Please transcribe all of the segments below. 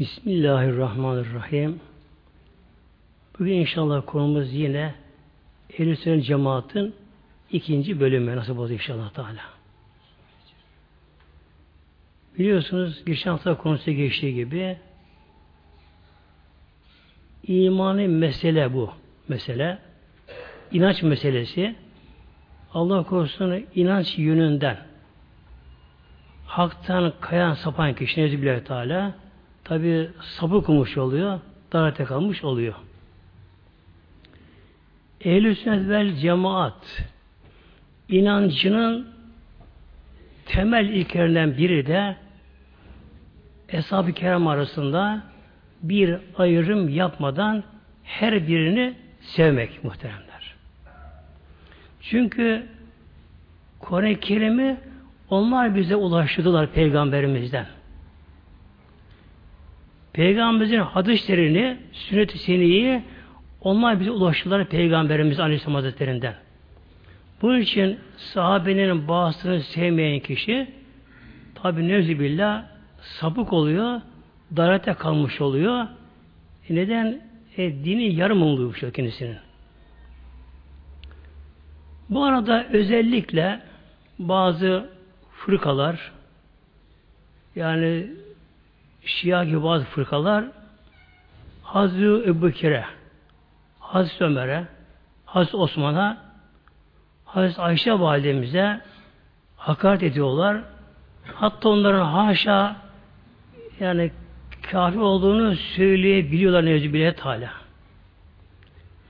Bismillahirrahmanirrahim. Bugün inşallah konumuz yine Ehl-i Cemaat'ın ikinci bölümü nasıl olacak inşallah Teala. Biliyorsunuz geçen hafta konusu geçtiği gibi imani mesele bu. Mesele inanç meselesi Allah korusun inanç yönünden haktan kayan sapan kişi Nezbillah Teala tabi sapık olmuş oluyor, darate kalmış oluyor. Ehl-i sünnet vel cemaat inancının temel ilkelerinden biri de Eshab-ı Kiram arasında bir ayrım yapmadan her birini sevmek muhteremler. Çünkü Kur'an-ı Kerim'i onlar bize ulaştırdılar peygamberimizden. Peygamberimizin hadislerini, sünnet-i seniyeyi onlar bize ulaştırdılar Peygamberimiz Aleyhisselam Hazretlerinden. Bunun için sahabenin bağısını sevmeyen kişi tabi nevzibillah sapık oluyor, darete kalmış oluyor. E neden? E, dini yarım oluyor kendisinin. Bu arada özellikle bazı fırkalar yani Şia gibi bazı fırkalar Hazreti Ebu Bekir'e, Hazreti Ömer'e, Hazreti Osman'a, Hazreti Ayşe validemize hakaret ediyorlar. Hatta onların haşa yani kafir olduğunu söyleyebiliyorlar nevzi bile hala.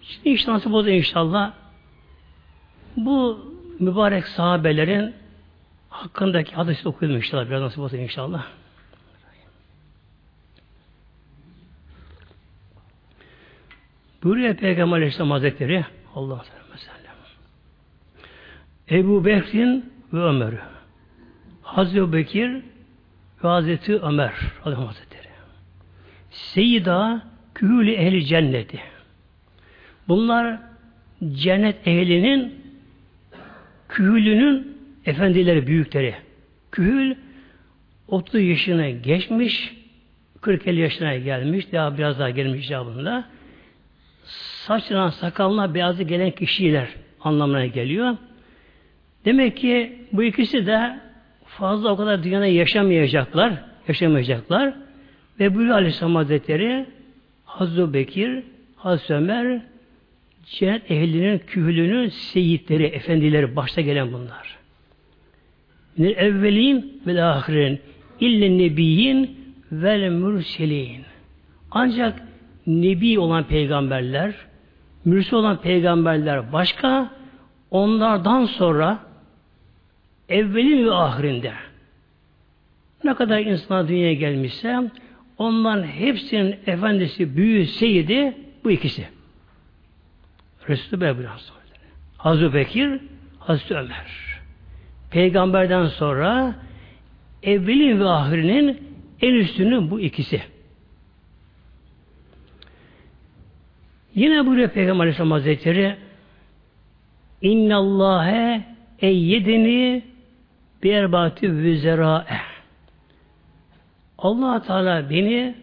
Şimdi işte nasip oldu inşallah bu mübarek sahabelerin hakkındaki hadisi okuyalım inşallah. Biraz nasip olsa inşallah. Buyuruyor Peygamber Aleyhisselam Hazretleri Allah sellem. Ebu Bekir'in ve Ömer. Hazreti Bekir ve Hazreti Ömer Aleyhisselam Hazretleri. Seyyida kühülü ehli cenneti. Bunlar cennet ehlinin kühülünün efendileri, büyükleri. Kühül 30 yaşına geçmiş, 40-50 yaşına gelmiş, daha biraz daha gelmiş icabında. Saçına, sakalına beyazı gelen kişiler anlamına geliyor. Demek ki bu ikisi de fazla o kadar dünyada yaşamayacaklar, yaşamayacaklar. Ve bu Aleyhisselam Hazretleri Hazreti Bekir, Hazreti Ömer cennet ehlinin kühülünün seyitleri, efendileri başta gelen bunlar. Minel evvelin ve ahirin ille nebiyin vel mürselin. Ancak nebi olan peygamberler, mürsel olan peygamberler başka, onlardan sonra evvelin ve ahirinde ne kadar insanlar dünyaya gelmişse onların hepsinin efendisi, büyüğü, bu ikisi. Resulü Bey Hazreti Bekir, Hazreti Ömer. Peygamberden sonra evvelin ve ahirinin en üstünü bu ikisi. Yine buyuruyor Peygamber Aleyhisselam Hazretleri İnna Allahe eyyedini bi erbati vüzerâe allah Teala beni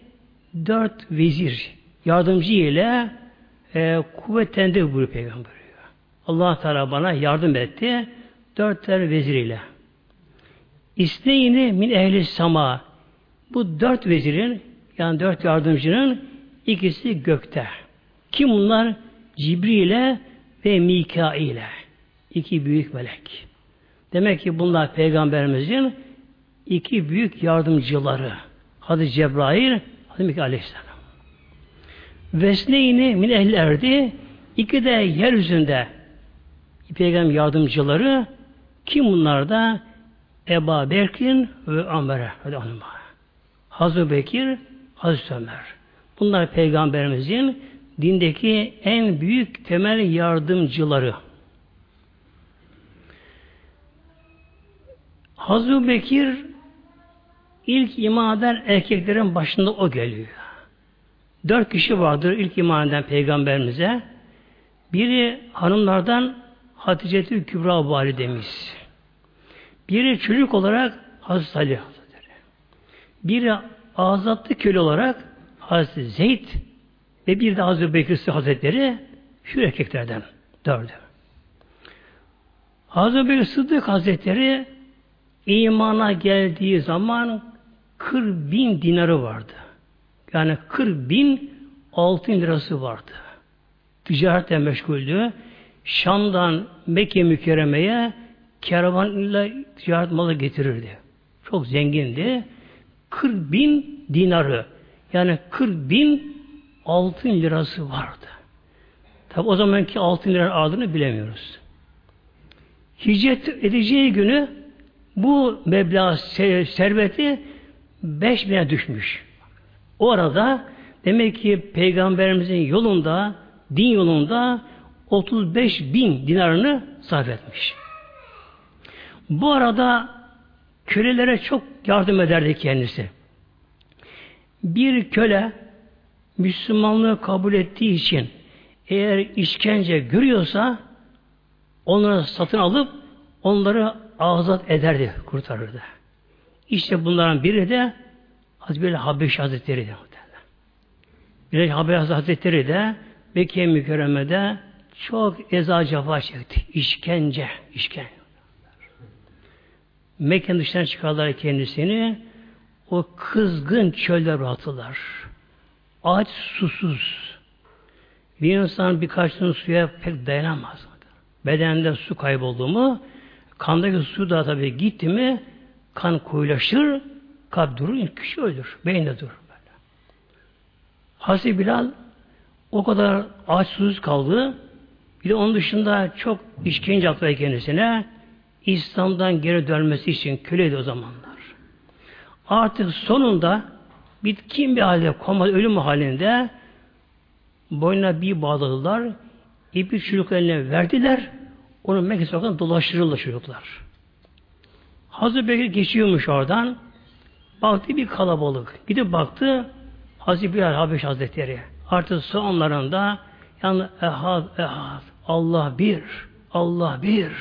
dört vezir, yardımcı ile e, kuvvetlendi buyuruyor Peygamber. allah Teala bana yardım etti dört tane veziriyle. İsteyini min ehli sama. Bu dört vezirin yani dört yardımcının ikisi gökte. Kim bunlar? Cibril ve Mikail İki büyük melek. Demek ki bunlar peygamberimizin iki büyük yardımcıları. Hadi Cebrail, hadi Mikail Aleyhisselam. Vesneyni min ehli erdi. İki de yeryüzünde peygamber yardımcıları kim bunlar da? Eba Bekir'in ve Ömer'e. Hadi anıma. Hazreti Bekir, Hazreti Ömer. Bunlar Peygamberimizin dindeki en büyük temel yardımcıları. Hazreti Bekir ilk iman eden erkeklerin başında o geliyor. Dört kişi vardır ilk iman eden peygamberimize. Biri hanımlardan Hatice-i Kübra validemiz. Biri çocuk olarak Hazreti Ali Hazretleri. Biri azatlı köle olarak Hazreti Zeyd ve bir de Hazreti Bekir Hazretleri şu erkeklerden dördü. Hazreti Bekir Sıddık Hazretleri imana geldiği zaman 40 bin dinarı vardı. Yani 40 bin altın lirası vardı. Ticaretle meşguldü. Şam'dan Mekke mükerremeye kervan ile ticaret malı getirirdi. Çok zengindi. 40 bin dinarı yani 40 bin altın lirası vardı. Tabi o zamanki altın lira adını bilemiyoruz. Hicret edeceği günü bu meblağ serveti 5 bine düşmüş. O arada demek ki peygamberimizin yolunda, din yolunda 35 bin dinarını sarf etmiş. Bu arada kölelere çok yardım ederdi kendisi. Bir köle Müslümanlığı kabul ettiği için eğer işkence görüyorsa onları satın alıp onları azat ederdi, kurtarırdı. İşte bunların biri de Hazreti Habeş Hazretleri de. Bir Habeş Hazretleri de Mekke mükerremede çok eza cefa çekti. İşkence, işkence. Mekke'nin dışına çıkarlar kendisini o kızgın çölde rahatılar. Aç, susuz. Bir insan birkaç gün suya pek dayanamaz. Bedende su kayboldu mu, kandaki su da tabii gitti mi, kan koyulaşır, kalp durur, kişi ölür, beyin de durur. Böyle. Hazreti Bilal o kadar aç susuz kaldı. Bir de onun dışında çok işkence yaptı kendisine. İslam'dan geri dönmesi için köleydi o zamanlar. Artık sonunda bitkin bir halde koma ölüm halinde boynuna bir bağladılar. İpi çocuk eline verdiler. Onu Mekke sokaktan dolaştırırlar çocuklar. Hazreti Bekir geçiyormuş oradan. Baktı bir kalabalık. Gidip baktı Hazreti Bilal Habeş Hazretleri. Artık sonlarında yani ehad ehad Allah bir Allah bir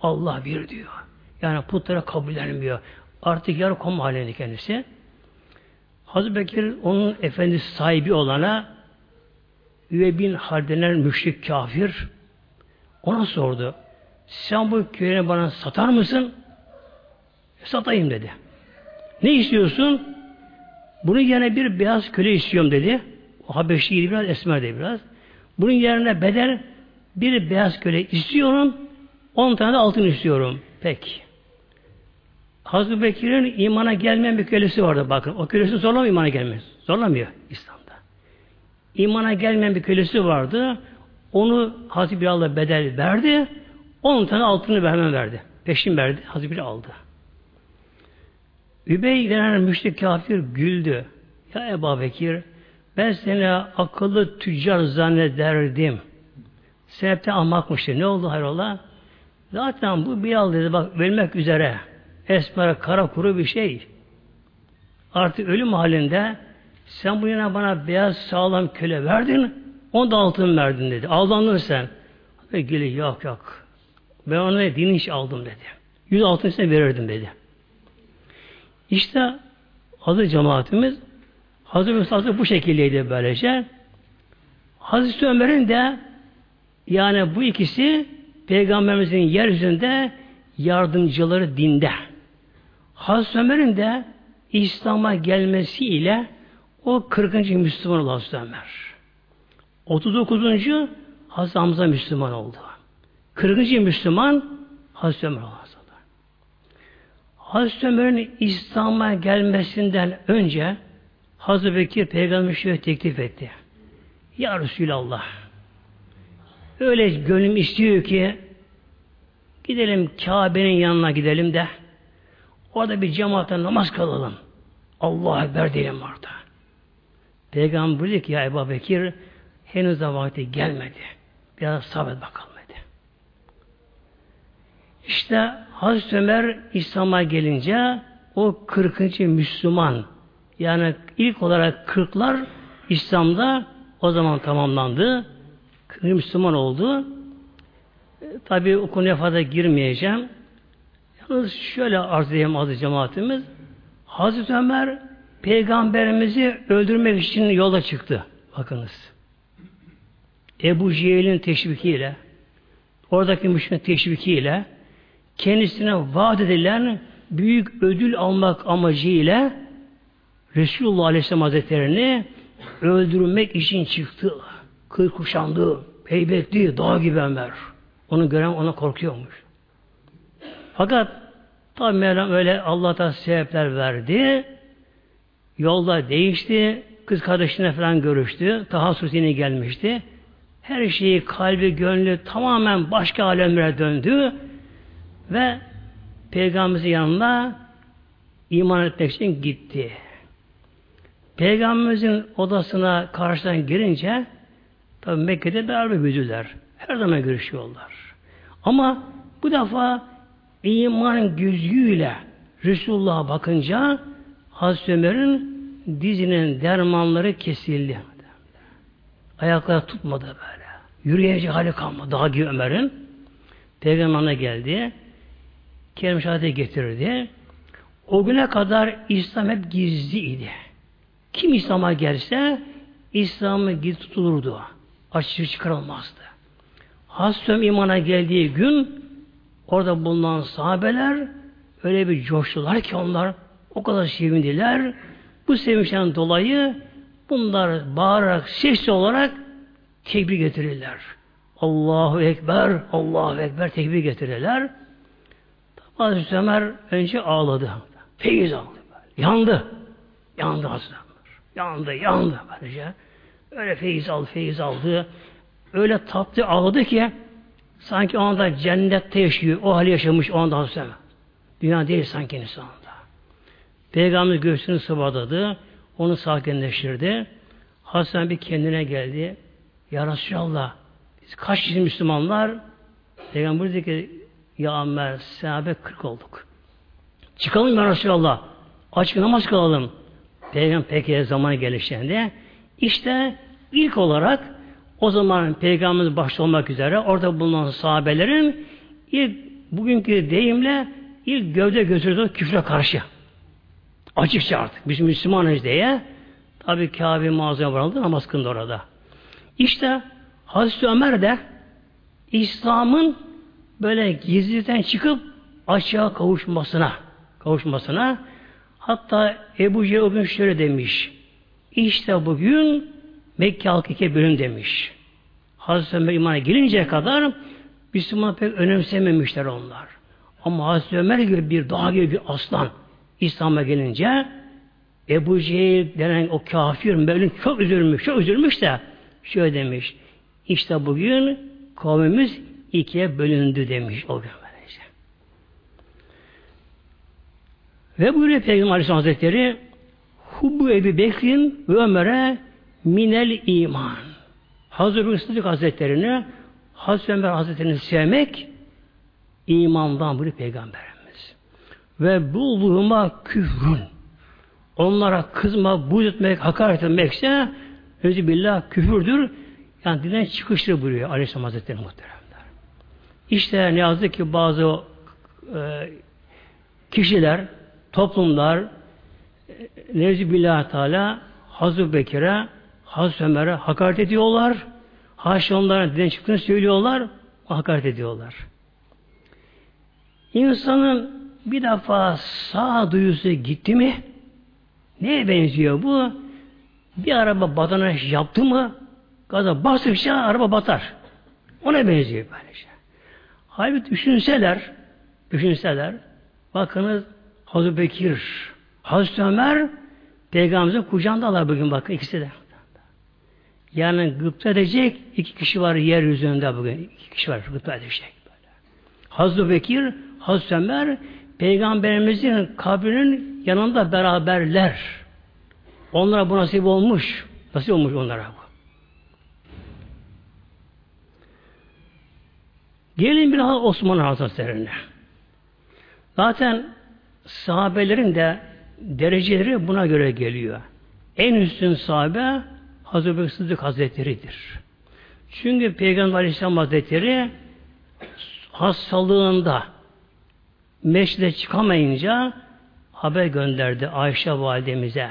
Allah bir diyor. Yani putlara kabullenmiyor. Artık yarı kom halinde kendisi. Hazreti Bekir onun efendisi sahibi olana Üve bin Hardener müşrik kafir ona sordu. Sen bu köyüne bana satar mısın? E, satayım dedi. Ne istiyorsun? Bunun yerine bir beyaz köle istiyorum dedi. O Habeşliydi biraz, esmer de biraz. Bunun yerine bedel bir beyaz köle istiyorum. On tane de altın istiyorum. Peki. Hazreti Bekir'in imana gelmeyen bir kölesi vardı bakın. O kölesi zorlamıyor imana gelmez. Zorlamıyor İslam'da. İmana gelmeyen bir kölesi vardı. Onu Hazreti Bilal'la bedel verdi. On tane altını hemen verdi. Peşin verdi. Hazreti Bilal aldı. Übey denen müşrik kafir güldü. Ya Ebu Bekir ben seni akıllı tüccar zannederdim. Sen hepten ahmakmıştı. Ne oldu hayrola? Zaten bu Bilal dedi bak ölmek üzere. Esmer kara kuru bir şey. Artık ölüm halinde sen bu yana bana beyaz sağlam köle verdin, onu da altın verdin dedi. Aldandın sen. Ve geli yok yok. Ben ona din iş aldım dedi. Yüz altın size verirdim dedi. İşte Hazreti cemaatimiz Hazreti Mustafa bu şekildeydi böylece. Hazreti Ömer'in de yani bu ikisi Peygamberimizin yeryüzünde yardımcıları dinde. Hazreti Ömer'in de İslam'a gelmesiyle o 40. Müslüman oldu Hazreti Ömer. 39. Hazreti Hamza Müslüman oldu. 40. Müslüman Hazreti Ömer oldu. Hazreti Ömer'in İslam'a gelmesinden önce Hazreti Bekir Peygamber şöyle teklif etti. Ya Resulallah öyle gönlüm istiyor ki gidelim Kabe'nin yanına gidelim de orada bir cemaatle namaz kılalım. Allah Ekber diyelim orada. Peygamber dedi ki ya Ebu Bekir henüz de vakti gelmedi. Biraz sabret bakalım dedi. İşte Hazreti Ömer İslam'a gelince o 40. Müslüman yani ilk olarak kırklar İslam'da o zaman tamamlandı. Müslüman oldu. E, Tabi o konuya fazla girmeyeceğim. Yalnız şöyle arz edeyim azı cemaatimiz. Hazreti Ömer Peygamberimizi öldürmek için yola çıktı. Bakınız. Ebu Cehil'in teşvikiyle oradaki müşrikin teşvikiyle kendisine vaat edilen büyük ödül almak amacıyla Resulullah Aleyhisselam Hazretleri'ni öldürmek için çıktı. Kır kuşandı, heybetli, dağ gibi Ömer. Onu gören ona korkuyormuş. Fakat tabi Mevlam öyle Allah'tan sebepler verdi. Yolda değişti. Kız kardeşine falan görüştü. Tahassüs yeni gelmişti. Her şeyi kalbi, gönlü tamamen başka alemlere döndü. Ve Peygamberimizin yanına iman etmek için gitti. Peygamberimizin odasına karşıdan girince tabi Mekke'de beraber büyüdüler. Her zaman görüşüyorlar. Ama bu defa iman gözüyle Resulullah'a bakınca Hazreti Ömer'in dizinin dermanları kesildi. Ayakları tutmadı böyle. Yürüyecek hali kalmadı. Daha gibi Ömer'in. Peygamberine geldi. Kerim şehadete getirdi. O güne kadar İslam hep gizliydi. Kim İslam'a gelse İslam'ı gizli tutulurdu. Açık çıkarılmazdı. Hazreti imana geldiği gün orada bulunan sahabeler öyle bir coştular ki onlar o kadar sevindiler. Bu sevinçten dolayı bunlar bağırarak, sesli olarak tekbir getirirler. Allahu Ekber, Allahu Ekber tekbir getirirler. Hazreti Ömer önce ağladı. Feyiz aldı. Yandı. Yandı Hazreti Ömer. Yandı, yandı. Böylece. Öyle feyiz aldı, feyiz aldı. Öyle tatlı ağladı ki sanki o anda cennette yaşıyor. O hali yaşamış o anda Ömer. Dünya değil sanki insanda. Peygamber göğsünü sıvadadı. Onu sakinleştirdi. Hasan bir kendine geldi. Ya Resulallah biz kaç kişi Müslümanlar Peygamber dedi ki ya Ömer sahabe 40 olduk. Çıkalım ya Resulallah. Açık namaz kılalım. Peygamber peki zaman gelişinde işte ilk olarak o zaman Peygamberimiz başta olmak üzere orada bulunan sahabelerin ilk bugünkü deyimle ilk gövde götürdüğü küfre karşı. Açıkça artık biz Müslümanız diye tabi Kabe mağazaya varıldı namaz kıldı orada. İşte Hazreti Ömer de İslam'ın böyle gizliden çıkıp açığa kavuşmasına kavuşmasına hatta Ebu Cehil şöyle demiş işte bugün Mekke halkı iki bölüm demiş. Hazreti Ömer imana gelinceye kadar Müslüman pek önemsememişler onlar. Ama Hazreti Ömer gibi bir dağ gibi bir aslan İslam'a gelince Ebu Cehil denen o kafir Mevlin çok üzülmüş, çok üzülmüş de şöyle demiş. İşte bugün kavmimiz ikiye bölündü demiş o gün böylece. Ve buyuruyor Peygamber Aleyhisselam Hazretleri Hubbu Ebu Bekir'in ve Ömer'e minel iman. Ebu Sıddık Hazretlerini Hazreti Ömer Hazretlerini sevmek imandan buyuruyor Peygamberimiz. Ve bulduğuma küfrün. Onlara kızma, buğz etmek, hakaret etmekse özü billah küfürdür. Yani dinden çıkıştır buyuruyor Aleyhisselam Hazretleri muhteremler. İşte ne yazık ki bazı e, kişiler, toplumlar e, Nevzi Billah Teala Hazreti Bekir'e, Hazreti Ömer'e hakaret ediyorlar. Haşa onların dinden çıktığını söylüyorlar, hakaret ediyorlar. İnsanın bir defa sağ duyusu gitti mi neye benziyor bu? Bir araba badana yaptı mı gaza bastıkça araba batar. Ona benziyor böylece. Halbuki düşünseler düşünseler bakınız Hazreti Bekir Hazreti Ömer Peygamberimizin kucağındalar bugün bakın ikisi de. Yani gıpta edecek iki kişi var yeryüzünde bugün. iki kişi var gıpta edecek. Böyle. Hazreti Bekir, Hazreti Ömer Peygamberimizin kabrinin yanında beraberler. Onlara bu nasip olmuş. Nasip olmuş onlara bu. Gelin bir daha Osman Hazretleri'ne. Zaten sahabelerin de dereceleri buna göre geliyor. En üstün sahabe Hazreti Bekir Sıddık Hazretleri'dir. Çünkü Peygamber Aleyhisselam Hazretleri hastalığında meşride çıkamayınca haber gönderdi Ayşe validemize.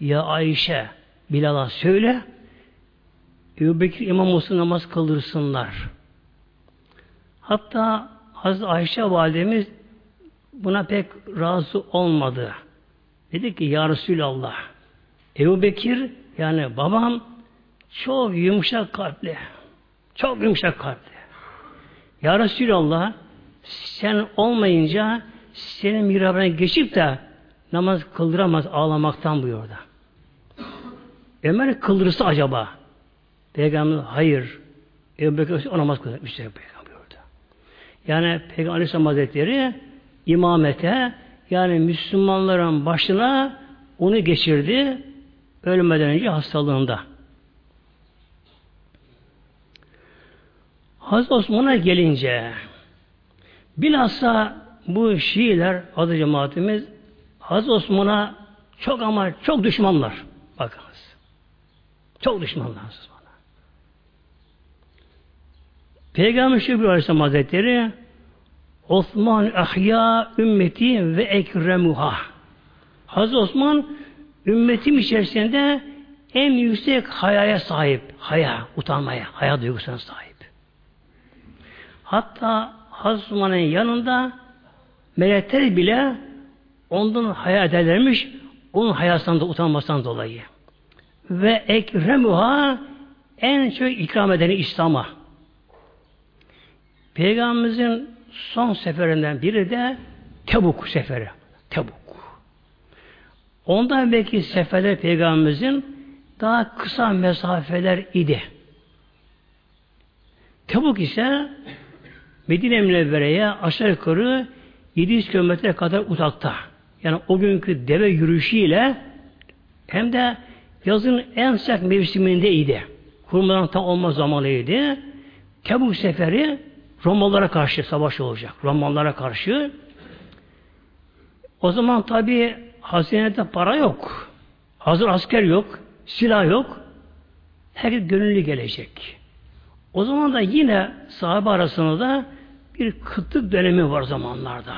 Ya Ayşe Bilal'a söyle Ebu Bekir imam olsun namaz kıldırsınlar. Hatta Hazreti Ayşe validemiz buna pek razı olmadı. Dedi ki Ya Resulallah Ebu Bekir yani babam çok yumuşak kalpli. Çok yumuşak kalpli. Ya Resulallah sen olmayınca senin mihrabına geçip de namaz kıldıramaz ağlamaktan buyurdu. Ömer kıldırırsa acaba? Peygamber hayır. Ebu Bekir o namaz. İşte Peygamber buyurdu. Yani Peygamber Aleyhisselam Hazretleri imamete yani Müslümanların başına onu geçirdi ölmeden önce hastalığında. Hazreti Osman'a gelince bilhassa bu Şiiler adı cemaatimiz Hazreti Osman'a çok ama çok düşmanlar. Bakınız. Çok düşmanlar Osman'a. Peygamber Şükrü Aleyhisselam Hazretleri Osman ahya ümmeti ve ekremuha. Hazreti Osman ümmetim içerisinde en yüksek hayaya sahip. Haya, utanmaya, haya duygusuna sahip. Hatta Hazreti Osman'ın yanında melekler bile ondan haya ederlermiş. Onun hayasından da utanmasından dolayı. Ve ekremuha en çok ikram edeni İslam'a. Peygamberimizin son seferinden biri de Tebuk seferi. Tebuk. Ondan belki seferler Peygamberimizin daha kısa mesafeler idi. Tebuk ise Medine Münevvere'ye aşağı yukarı 700 kilometre kadar uzakta. Yani o günkü deve yürüyüşüyle hem de yazın en sıcak mevsimindeydi. Kurmadan tam olma zamanıydı. Tebuk seferi Romalılara karşı savaş olacak. Romalılara karşı. O zaman tabi hazinede para yok. Hazır asker yok. Silah yok. Herkes gönüllü gelecek. O zaman da yine sahabe arasında da bir kıtlık dönemi var zamanlarda.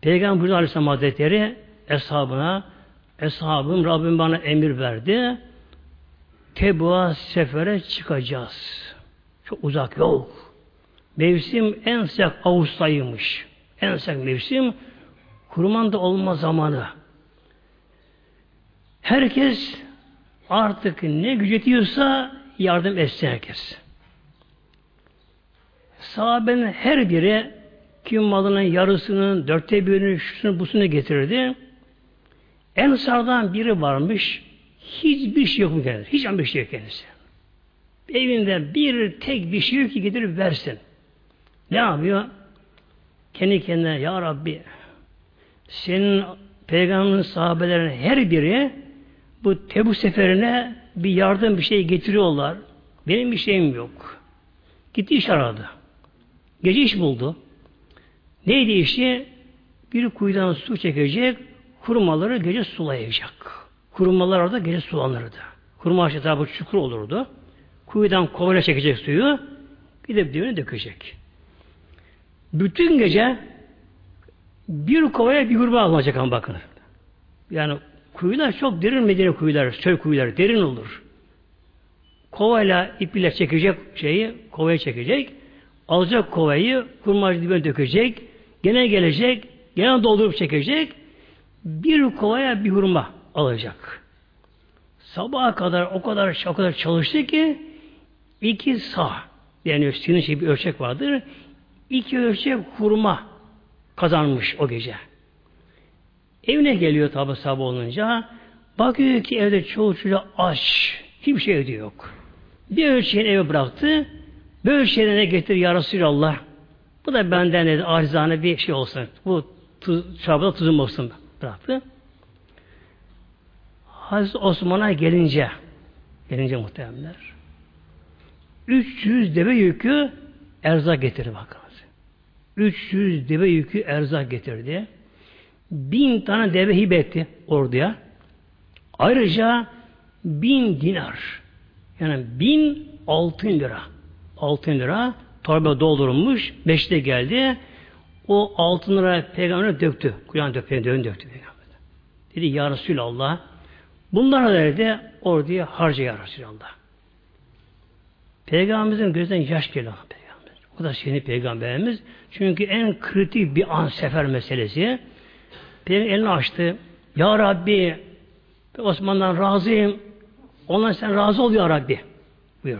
Peygamber Aleyhisselam Hazretleri eshabına eshabım Rabbim bana emir verdi. Tebu'a sefere çıkacağız. Çok uzak yok. Mevsim en sıcak Ağustos'taymış. En sıcak mevsim kurman da olma zamanı. Herkes artık ne güç yetiyorsa yardım etsin herkes. Sahabenin her biri kim malının yarısının dörtte birini şusunu busunu getirirdi. En sağdan biri varmış. Hiçbir şey yok mu kendisi? Hiç bir şey yok kendisi. Evinde bir tek bir şey yok ki getirip versin. Ne yapıyor? Kendi kendine Ya Rabbi senin peygamberin sahabelerin her biri bu Tebuk seferine bir yardım bir şey getiriyorlar. Benim bir şeyim yok. Gitti iş aradı. Gece iş buldu. Neydi işi? Bir kuyudan su çekecek, kurmaları gece sulayacak. Kurmalar orada gece sulanırdı. Kurma ağaçı tarafı çukur olurdu. Kuyudan kovayla çekecek suyu, gidip dibine dökecek. Bütün gece bir kovaya bir gruba alınacak ama bakın. Yani kuyular çok derin Medine kuyular, çöl kuyular derin olur. Kovayla ipiyle çekecek şeyi, kovaya çekecek. Alacak kovayı, kurmacı dibine dökecek. Gene gelecek, gene doldurup çekecek. Bir kovaya bir hurma alacak. Sabaha kadar o kadar o kadar çalıştı ki iki sağ yani sinin şey bir ölçek vardır. İki ölçek hurma kazanmış o gece. Evine geliyor tabi sabah olunca. Bakıyor ki evde çoğu çocuğa aç. Hiçbir şey ödüyor yok. Bir ölçeğin eve bıraktı. Bir ölçeğine ne getir ya Resulallah. Bu da benden dedi acizane bir şey olsun. Bu tuz, çabada tuzum olsun bıraktı. Hazreti Osman'a gelince gelince muhtemelenler 300 deve yükü erzak getirdi bakın. 300 deve yükü erzak getirdi. Bin tane deve hibe etti orduya. Ayrıca bin dinar yani bin altın lira altın lira torba doldurulmuş beşte geldi o altın lira peygamberine döktü. Kur'an döktü, döktü, peygamber. Dedi ya Resulallah Bunlar da orduya harcıyor Resulallah. Peygamberimizin gözden yaş geliyor. Peygamber. O da senin peygamberimiz. Çünkü en kritik bir an sefer meselesi. Peygamber elini açtı. Ya Rabbi Osman'dan razıyım. Ondan sen razı ol ya Rabbi. Buyur.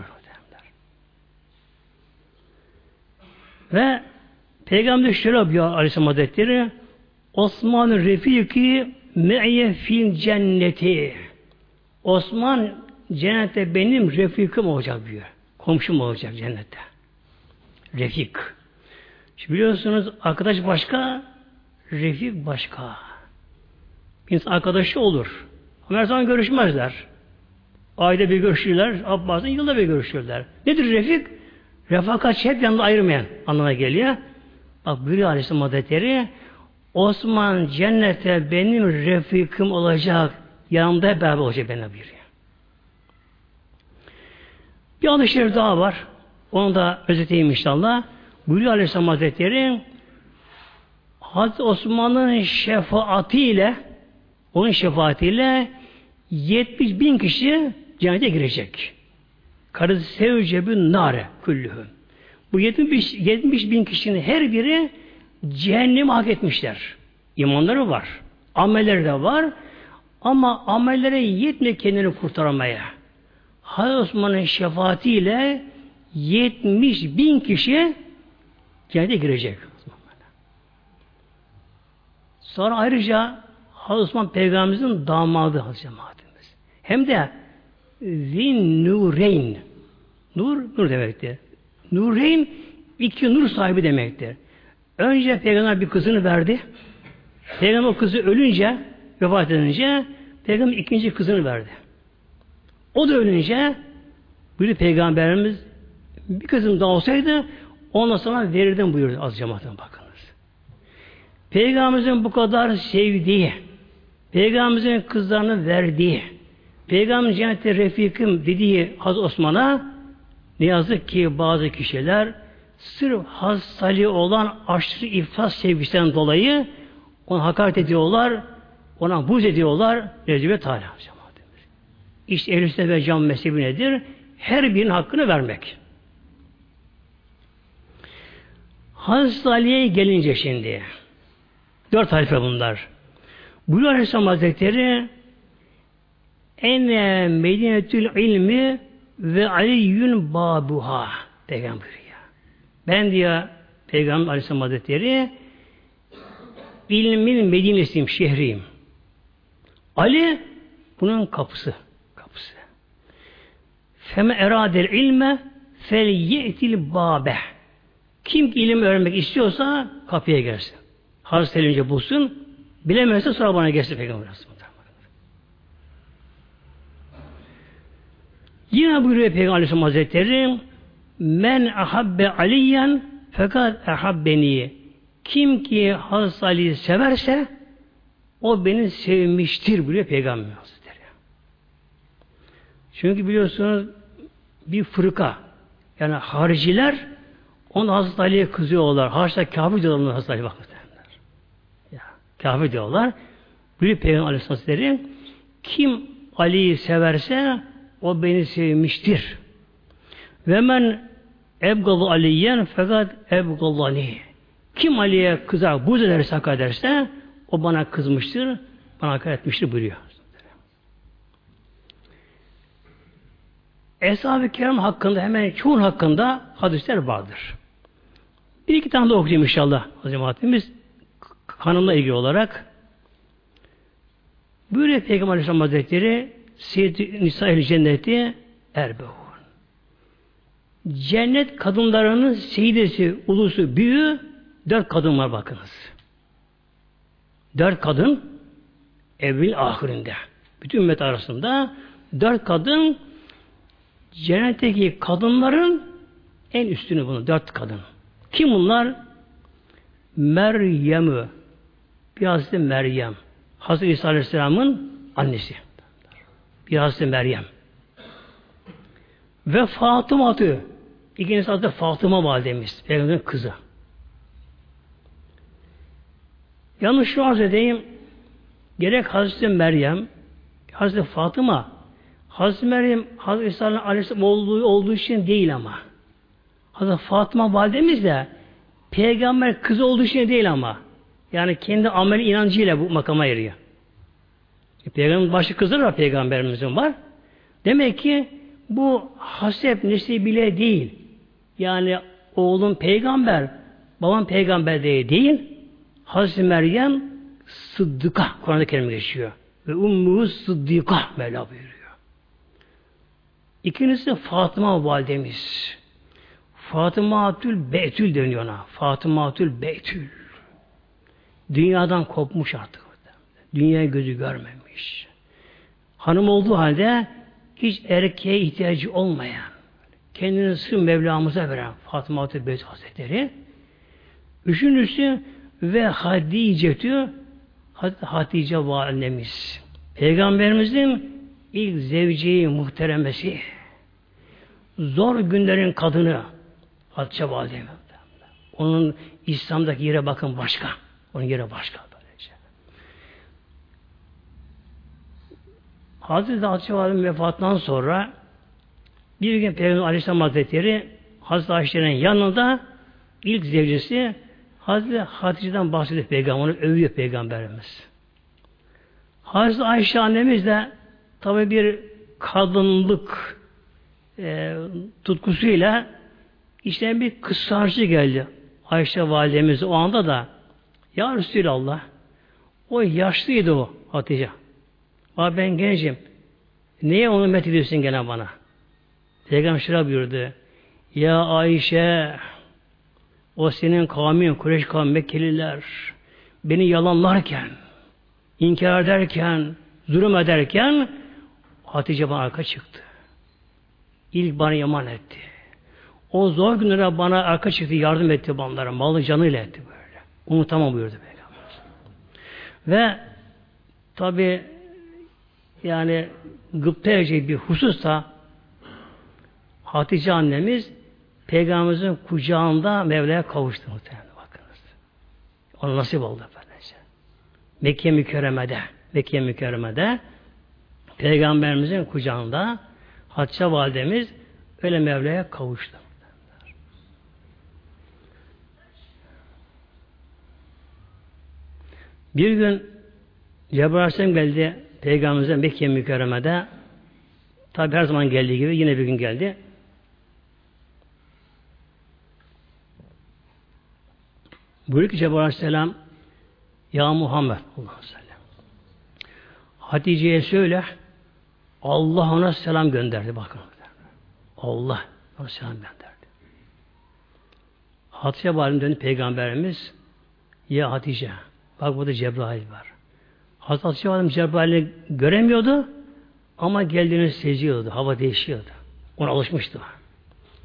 Ve Peygamber şöyle yapıyor Aleyhisselam Hazretleri Osman Refiki me'ye fil cenneti Osman cennette benim refikim olacak diyor. Komşum olacak cennette. Refik. Şimdi biliyorsunuz arkadaş başka, refik başka. İnsan arkadaşı olur. Ama her zaman görüşmezler. Ayda bir görüşürler, bazen yılda bir görüşürler. Nedir refik? Refakat hep yanında ayırmayan anlamına geliyor. Bak buyuruyor Aleyhisselam Hazretleri Osman cennete benim refikim olacak. Yanımda hep beraber olacak benimle buyuruyor. Bir hadis daha var. Onu da özeteyim inşallah. Buyuruyor Aleyhisselam Hazretleri Hazreti Osman'ın şefaatiyle onun şefaatiyle 70 bin kişi cennete girecek. Karısı sevcebün nare küllühü. Bu 70, 70 bin kişinin her biri cehennem hak etmişler. İmanları var. Amelleri de var. Ama amellere yetmiyor kendini kurtaramaya. Hazreti Osman'ın şefaatiyle 70 bin kişi cennete girecek. Sonra ayrıca Hazreti Osman Peygamberimizin damadı Hazreti Cemaatimiz. Hem de Zin Nureyn. Nur, nur demektir. Nureyn iki nur sahibi demektir. Önce Peygamber bir kızını verdi. Peygamber o kızı ölünce, vefat edince Peygamber ikinci kızını verdi. O da ölünce bir Peygamberimiz bir kızım daha olsaydı ondan sonra verirdim buyurdu az cemaatin bakınız. Peygamberimizin bu kadar sevdiği, Peygamberimizin kızlarını verdiği, Peygamber cennette refikim dediği Hazreti Osman'a ne yazık ki bazı kişiler sırf hastalığı olan aşırı iflas sevgisinden dolayı ona hakaret ediyorlar, ona buz ediyorlar, Recep Teala. İşte ehl ve cam mezhebi nedir? Her birinin hakkını vermek. Hazreti Ali'ye gelince şimdi dört halife bunlar. Buyuruyor Aleyhisselam Hazretleri ene medinetül ilmi ve aliyyün babuha peygamber ya. Ben diyor Peygamber Aleyhisselam Hazretleri ilmin medinesiyim, şehriyim. Ali bunun kapısı. Kapısı. Feme eradel ilme fel ye'til babe. Kim ki ilim öğrenmek istiyorsa kapıya gelsin. Hazreti önce bulsun. Bilemezse sonra bana gelsin Peygamber Yine buyuruyor Peygamber Aleyhisselam Hazretleri Men ahabbe aliyen fakat ahabbeni kim ki Hazreti Ali'yi severse o beni sevmiştir buyuruyor Peygamber Hazretleri. Çünkü biliyorsunuz bir fırka yani hariciler onu Hazreti Ali'ye kızıyorlar. Haşta kafir diyorlar Hazreti Ali'ye bakın. Ya, kafir diyorlar. Bir Peygamber Aleyhisselatü kim Ali'yi severse o beni sevmiştir. Ve men ebgalı aliyen fakat ebgallani. Kim Ali'ye kızar, buz ederse, hak ederse o bana kızmıştır, bana hakaret etmiştir buyuruyor. Eshab-ı Kiram hakkında hemen çoğun hakkında hadisler vardır. Bir iki tane de okuyayım inşallah cemaatimiz kanunla ilgili olarak. Böyle Peygamber Aleyhisselam Hazretleri Seyyid Nisa-i Cenneti Erbeun. Cennet kadınlarının seyidesi, ulusu, büyüğü dört kadın var bakınız. Dört kadın evvel ahirinde. Bütün ümmet arasında dört kadın cennetteki kadınların en üstünü bunu. Dört kadın. Kim bunlar? Meryem'ü. Bir Hazreti Meryem. Hazreti İsa Aleyhisselam'ın annesi. Bir Hazreti Meryem. Ve Fatıma adı. İkincisi adı Fatıma validemiz. Peygamberin kızı. Yalnız şu arz edeyim. Gerek Hazreti Meryem, Hazreti Fatıma Hazreti Meryem Hazreti İsa'nın Aleyhisselam olduğu, olduğu için değil ama. Hazreti Fatıma validemiz de peygamber kızı olduğu için değil ama. Yani kendi ameli inancıyla bu makama eriyor. E, peygamberin başı kızı var peygamberimizin var. Demek ki bu hasep nesi bile değil. Yani oğlum peygamber, babam peygamber değil. değil. Hazreti Meryem Sıddıka Kur'an-ı Kerim geçiyor. Ve ummuhu Sıddıka Mevla buyuruyor. İkincisi Fatıma validemiz. Fatıma Tül Beytül deniyor ona. Fatıma Tül Beytül. Dünyadan kopmuş artık. Dünya gözü görmemiş. Hanım olduğu halde hiç erkeğe ihtiyacı olmayan, kendini sır Mevlamıza veren Fatıma Tül Beytül Hazretleri. Üçüncüsü ve Hadice'tü Hatice validemiz. Peygamberimizin ilk zevceyi muhteremesi, zor günlerin kadını Hatice validemiz. Onun İslam'daki yere bakın başka. Onun yere başka. Böylece. Hazreti Hatice validemiz vefatından sonra bir gün Peygamber Aleyhisselam Hazretleri Hazreti Ayşe'nin yanında ilk zevcesi Hazreti Hatice'den bahsediyor Peygamber'i, övüyor Peygamberimiz. Hazreti Ayşe annemiz de tabi bir kadınlık e, tutkusuyla işte bir kıssancı geldi. Ayşe validemiz o anda da Ya Resulallah o yaşlıydı o Hatice. Ama ben gencim. Niye onu met ediyorsun gene bana? Peygamber şöyle buyurdu. Ya Ayşe o senin kavmin, Kureyş kavmi Mekkeliler beni yalanlarken, inkar ederken, zulüm ederken Hatice bana arka çıktı. İlk bana yaman etti. O zor günlere bana arka çıktı, yardım etti banlara, malı canıyla etti böyle. Unutamam buyurdu Peygamber. Ve tabi yani gıpta edecek bir husus da Hatice annemiz Peygamberimizin kucağında Mevla'ya kavuştu muhtemelen bakınız. Ona nasip oldu böylece. Mekke mükerremede, Mekke mükerremede Peygamberimizin kucağında Hatice validemiz öyle Mevla'ya kavuştu. Bir gün Cebrail Aleyhisselam geldi Peygamberimize Mekke mükerremede tabi her zaman geldiği gibi yine bir gün geldi. Buyuruyor ki Cebrail Aleyhisselam Ya Muhammed Hatice'ye söyle Allah ona selam gönderdi bakın. Allah ona selam gönderdi. Hatice validem döndü peygamberimiz ya Hatice bak burada Cebrail var. Hazreti validem Cebrail'i göremiyordu ama geldiğini seziyordu. Hava değişiyordu. Ona alışmıştı.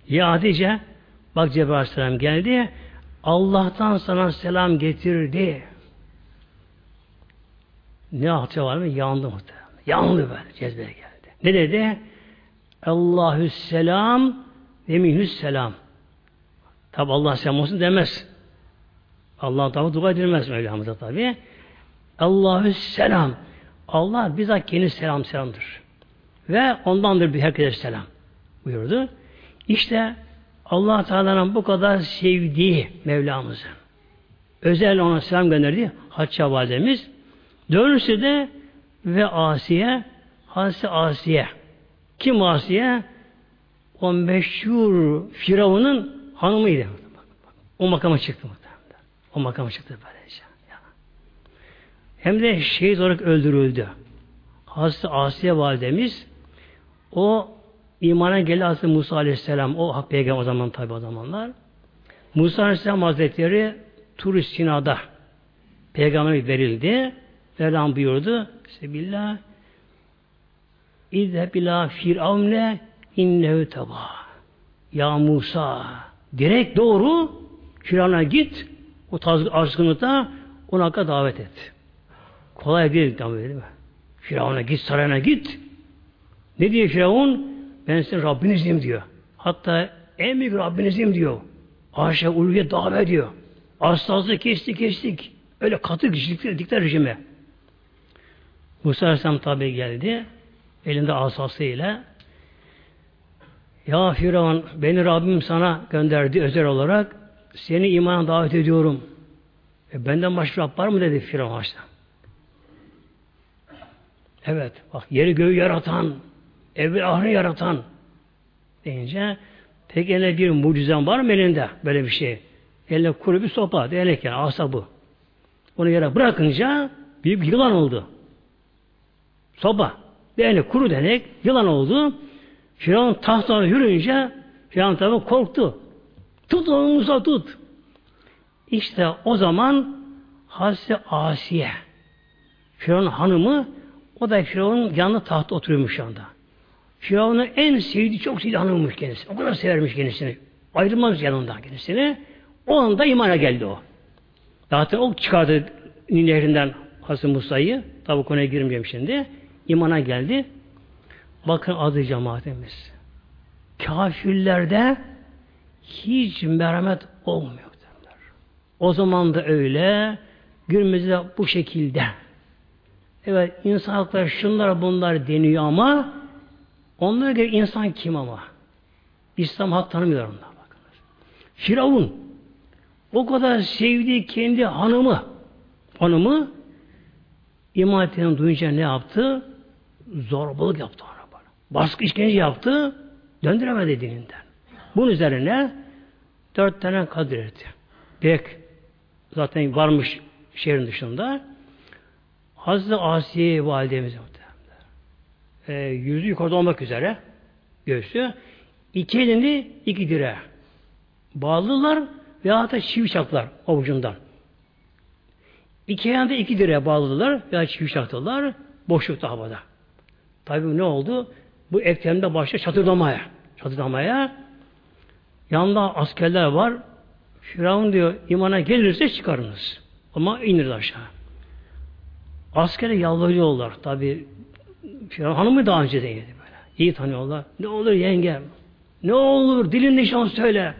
Ya Hatice bak Cebrail Aleyhisselam geldi Allah'tan sana selam getirdi. Ne Hatice var mı? Yandı muhtemelen. Yandı böyle. Cezbeye geldi. Ne dedi? Allahü selam ve minhü selam. Tabi Allah selam olsun demez. Allah'ın tabi dua edilmez Mevlamıza tabi. Allahü selam. Allah bizzat kendi selam selamdır. Ve ondandır bir herkese selam buyurdu. İşte Allah Teala'nın bu kadar sevdiği Mevlamızı. Özel ona selam gönderdi Hatice validemiz. Dördüncüsü de ve Asiye Hazreti Asiye. Kim Asiye? O meşhur Firavun'un hanımıydı. O makama çıktı. O makama çıktı böylece. Hem de şehit olarak öldürüldü. Hazreti Asiye validemiz o imana geldi Hazreti Musa Aleyhisselam o hak peygamber o zaman tabi o zamanlar. Musa Aleyhisselam Hazretleri Tur Sina'da peygamber verildi. Mevlam buyurdu. Sebillah İzheb ila firavne innehu teba. Ya Musa direkt doğru Firavun'a git o azgınlıkta ona hakka davet et. Kolay değil tabi değil mi? Firavun'a git sarayına git. Ne diyor Firavun? Ben sizin Rabbinizim diyor. Hatta en büyük Rabbinizim diyor. Aşağı uluya davet ediyor. Aslansı kestik kestik. Öyle katı kişilikler dikler rejime. Musa Aleyhisselam tabi geldi. Elinde asasıyla. Ya Firavun beni Rabbim sana gönderdi özel olarak. Seni imana davet ediyorum. E benden başka Rab var mı dedi Firavun Aleyhisselam. Evet bak yeri göğü yaratan, evvel ahını yaratan deyince peki eline bir mucizen var mı elinde böyle bir şey? Eline kuru bir sopa, değnek yani asabı. Onu yere bırakınca bir yılan oldu. Sopa. Değnek, kuru denek, yılan oldu. Firavun tahtına yürüyünce Firavun tabi korktu. Tut onu tut. İşte o zaman Hazreti Asiye Firavun hanımı o da Firavun'un yanında tahtta oturuyormuş şu anda. Firavun'un en sevdiği, çok sevdiği hanımmış kendisi. O kadar severmiş kendisini. Ayrılmaz yanından kendisini. O anda imana geldi o. Zaten o çıkardı nehrinden Hazreti Musa'yı. Tabi konuya girmeyeceğim şimdi. İmana geldi. Bakın adı cemaatimiz. Kafirlerde hiç merhamet olmuyor. O zaman da öyle, günümüzde bu şekilde. Evet, insan şunlar bunlar deniyor ama onlara göre insan kim ama? İslam hak tanımıyor onlar. Bakınız. Firavun o kadar sevdiği kendi hanımı hanımı imanetini duyunca ne yaptı? Zorbalık yaptı ona bana. Baskı işkence yaptı. Döndüremedi dininden. Bunun üzerine dört tane kadir etti. Bek zaten varmış şehrin dışında. Hazreti Asiye validemiz e, yüzü yukarıda olmak üzere göğsü iki elini iki direğe bağlılar ve hatta çivi çaklar avucundan. İki yanında iki direğe bağladılar veya çivi çaktılar boşlukta havada. Tabi ne oldu? Bu eklemde başladı çatırdamaya. Çatırdamaya. Yanında askerler var. Firavun diyor imana gelirse çıkarınız. Ama inir aşağı. Askere yalvarıyorlar. Tabi Firavun hanımı daha önce değildi böyle. İyi tanıyorlar. Ne olur yengem. Ne olur dilin nişan söyle.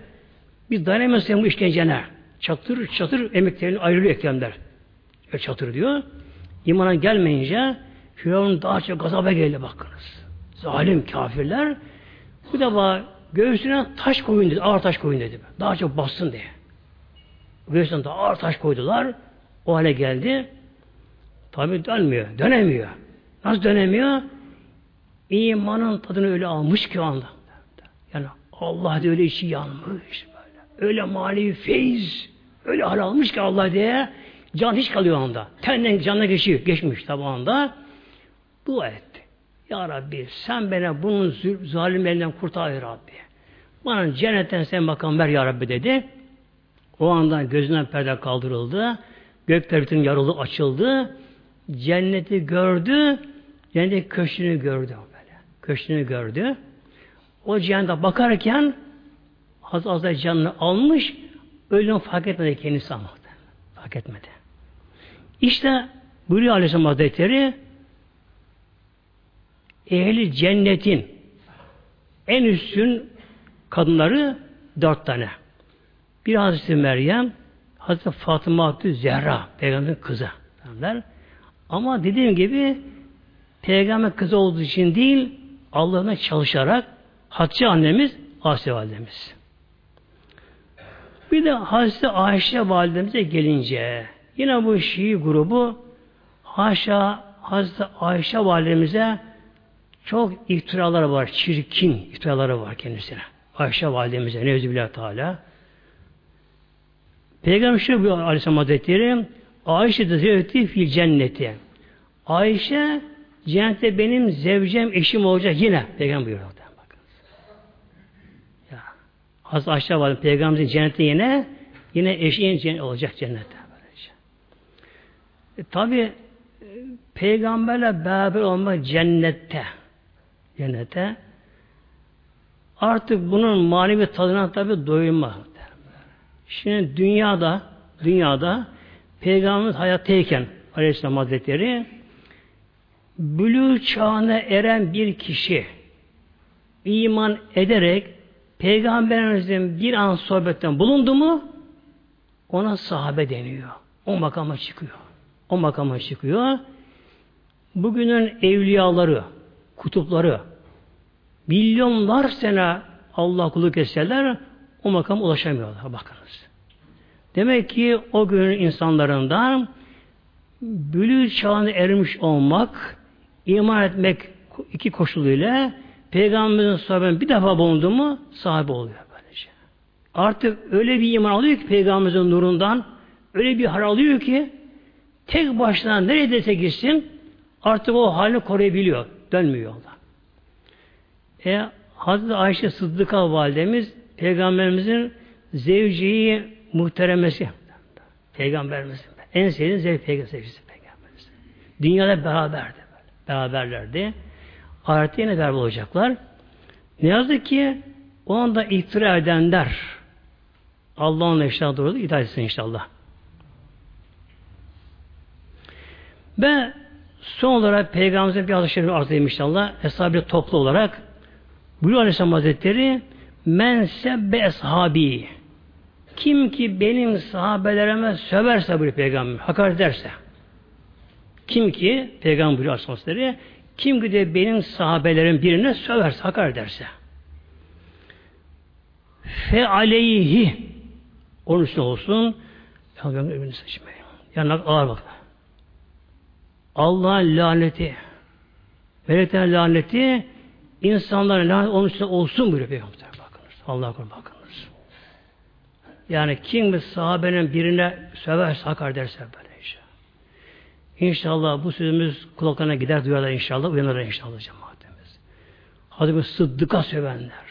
Biz dayanamazsın bu işkencene. Çatır çatır emeklerini ayrılıyor eklemler. Ve çatır diyor. İmana gelmeyince Firavun daha çok gazaba geldi bakınız. Zalim kafirler. Bu defa göğsüne taş koyun dedi. Ağır taş koyun dedi. Daha çok bassın diye. Göğsüne de ağır taş koydular. O hale geldi. Tabi dönmüyor. Dönemiyor. Nasıl dönemiyor? İmanın tadını öyle almış ki o anda. Yani Allah da öyle içi yanmış. Böyle. Öyle manevi feyiz. Öyle hal almış ki Allah diye can hiç kalıyor anda. Tenden canına geçiyor. Geçmiş tabi anda. Dua etti. Ya Rabbi sen beni bunun zalimlerinden kurtar ya Rabbi. Bana cennetten sen bakan ver ya Rabbi dedi. O anda gözünden perde kaldırıldı. Gökler bütün yarılı açıldı. Cenneti gördü. Cennet köşkünü gördü. Böyle. Köşkünü gördü. O cennete bakarken az az canını almış ölüm fark etmedi kendisi ama. Fark etmedi. İşte buyuruyor Aleyhisselam Hazretleri ehli cennetin en üstün kadınları dört tane. Bir Hazreti Meryem, Hazreti Fatıma Hakkı Zehra, peygamberin kızı. Derler. Ama dediğim gibi peygamber kızı olduğu için değil, Allah'ına çalışarak Hatice annemiz, Asiye validemiz. Bir de Hazreti Ayşe validemize gelince yine bu Şii grubu haşa Hazreti Ayşe validemize çok iftiralar var, çirkin iftiraları var kendisine. Ayşe validemize, Nevzübillah Teala. Peygamber şu bir Aleyhisselam Hazretleri Ayşe de zevkti fil cenneti. Ayşe cennette benim zevcem, eşim olacak yine. Peygamber buyuruyor. Ya. Hazreti Ayşe var. Peygamberin cennette yine yine eşi cennet olacak cennette. E, Tabi peygamberle beraber olmak cennette cennete artık bunun manevi tadına tabi doyulma. Şimdi dünyada dünyada Peygamberimiz hayattayken Aleyhisselam Hazretleri bülü çağına eren bir kişi iman ederek Peygamberimizin bir an sohbetten bulundu mu ona sahabe deniyor. O makama çıkıyor. O makama çıkıyor. bugünün evliyaları, kutupları milyonlar sene Allah kulluk etseler o makam ulaşamıyorlar. Bakınız. Demek ki o günün insanlarından bülü çağına ermiş olmak, iman etmek iki koşuluyla Peygamberin sahibi bir defa bulundu mu sahibi oluyor böylece. Artık öyle bir iman alıyor ki Peygamberin nurundan öyle bir hal alıyor ki tek başına neredeyse gitsin artık o halini koruyabiliyor. Dönmüyor Allah. E, Hazreti Ayşe Sıddıka validemiz Peygamberimizin zevciyi muhteremesi. Peygamberimizin. En sevdiğin zevk peygamberimiz. Peygamberimiz. Dünyada beraberdi. Böyle. Beraberlerdi. Ahirette yine beraber olacaklar. Ne yazık ki o anda iftira edenler Allah'ın eşya doğru itaat etsin inşallah. Ve son olarak Peygamberimizin bir hadis-i arz edeyim inşallah. Hesabı toplu olarak Buyuruyor Aleyhisselam Hazretleri Men sebbe eshabi kim ki benim sahabelerime söverse buyuruyor Peygamber, hakaret ederse kim ki Peygamber buyuruyor Aleyhisselam kim ki de benim sahabelerim birine söverse, hakaret ederse fe aleyhi onun üstüne olsun öbürünü seçmeyeyim. Yani ağır bak. Allah'ın laneti meleklerin laneti insanların lanet onun üstüne olsun buyuruyor Peygamber. Bakınız. Allah'a korusun bakınız. Yani kim bir sahabenin birine söverse hakar derse böyle inşallah. İnşallah bu sözümüz kulaklarına gider duyarlar inşallah uyanırlar inşallah cemaatimiz. Hazreti Sıddık'a sövenler.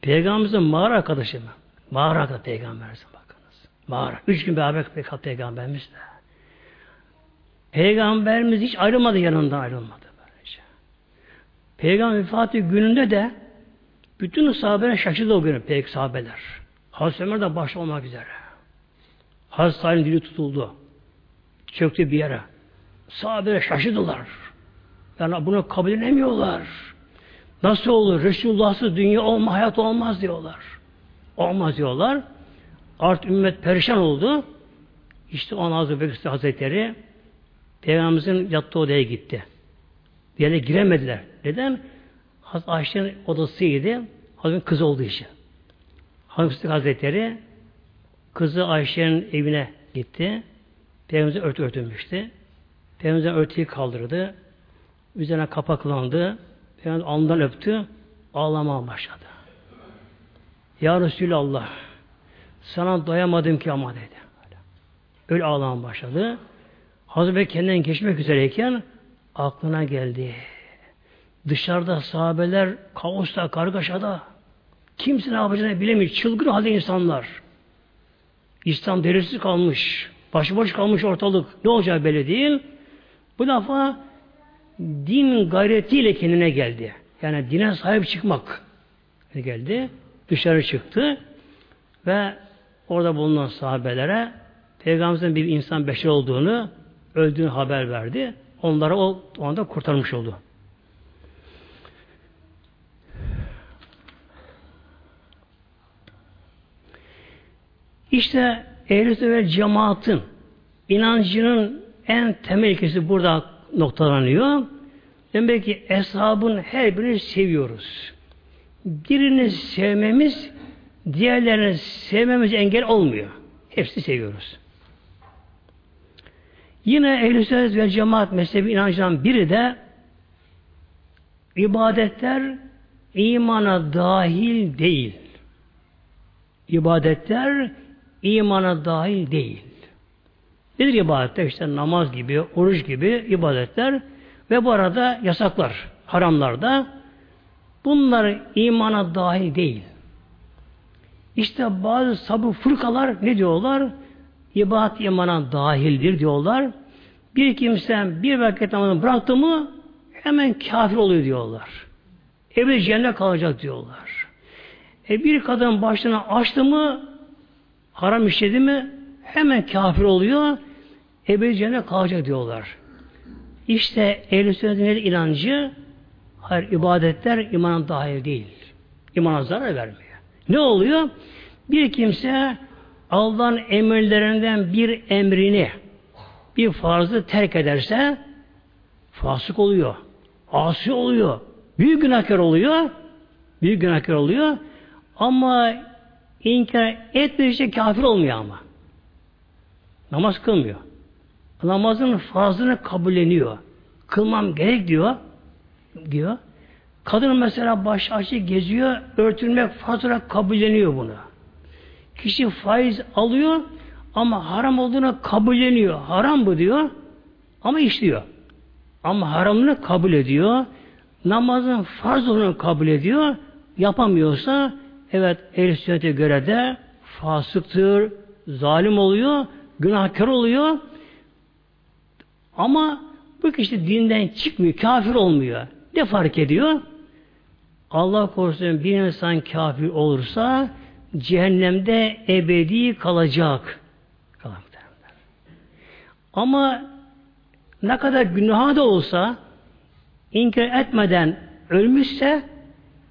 Peygamberimizin mağara arkadaşı mı? Mağara arkadaşı peygamberimizin bakınız. Mağara. Üç gün beraber peygamberimizle. Peygamberimiz hiç ayrılmadı yanından ayrılmadı. Peygamber vefatı gününde de bütün sahabeler şaşırdı o gün pek sahabeler. Hazreti Ömer de başta olmak üzere. Hazreti Salim dili tutuldu. Çöktü bir yere. Sahabeler şaşırdılar. Yani bunu kabul edemiyorlar. Nasıl olur? Resulullah'sız dünya olma, hayat olmaz diyorlar. Olmaz diyorlar. Artık ümmet perişan oldu. İşte o Hazreti Bekir Hazretleri Peygamberimizin yattığı odaya gitti. Yerine giremediler. Neden? Hazreti Ayşe'nin odasıydı. Hazretin kızı olduğu için. Hazreti Hazretleri kızı Ayşe'nin evine gitti. Peygamberimize örtü örtülmüştü. Peygamberimizden örtüyü kaldırdı. Üzerine kapaklandı. Peygamber alnından öptü. Ağlamaya başladı. Ya Resulallah sana doyamadım ki ama dedi. Öyle ağlamaya başladı. Hazreti Bekir kendinden geçmek üzereyken aklına geldi. Dışarıda sahabeler kaosta, kargaşada. Kimse ne yapacağını bilemiyor. Çılgın halde insanlar. İslam derisiz kalmış. Başıboş kalmış ortalık. Ne olacağı belli değil. Bu defa din gayretiyle kendine geldi. Yani dine sahip çıkmak geldi. Dışarı çıktı ve orada bulunan sahabelere Peygamberimizin bir insan beşer olduğunu, öldüğünü haber verdi. Onları o, o anda kurtarmış oldu. İşte ehl ve cemaatin inancının en temel ilkesi burada noktalanıyor. Demek ki eshabın her birini seviyoruz. Birini sevmemiz diğerlerini sevmemiz engel olmuyor. Hepsi seviyoruz. Yine ehl ve cemaat mezhebi inancından biri de ibadetler imana dahil değil. İbadetler imana dahil değil. Nedir ibadetler? İşte namaz gibi, oruç gibi ibadetler ve bu arada yasaklar, haramlar da bunlar imana dahil değil. İşte bazı sabır fırkalar ne diyorlar? İbadet imana dahildir diyorlar. Bir kimse bir vakit namazını bıraktı mı hemen kafir oluyor diyorlar. Ebedi cennet kalacak diyorlar. E bir kadın başına açtı mı haram işledi mi hemen kafir oluyor. Ebedi cennet kalacak diyorlar. İşte ehl-i sünnetin inancı hayır ibadetler imana dahil değil. İmana zarar vermiyor. Ne oluyor? Bir kimse Allah'ın emirlerinden bir emrini bir farzı terk ederse Fasık oluyor. Asi oluyor. Büyük günahkar oluyor. Büyük günahkar oluyor. Ama inkar etmeyecek kafir olmuyor ama. Namaz kılmıyor. Namazın fazlını kabulleniyor. Kılmam gerek diyor. Diyor. Kadın mesela baş açık geziyor, örtülmek fazla kabulleniyor bunu. Kişi faiz alıyor ama haram olduğunu kabulleniyor. Haram bu diyor ama işliyor. Ama haramını kabul ediyor. Namazın farz olduğunu kabul ediyor. Yapamıyorsa evet ehl sünnete göre de fasıktır, zalim oluyor, günahkar oluyor. Ama bu kişi dinden çıkmıyor, kafir olmuyor. Ne fark ediyor? Allah korusun bir insan kafir olursa cehennemde ebedi kalacak. Ama ne kadar günaha da olsa inkar etmeden ölmüşse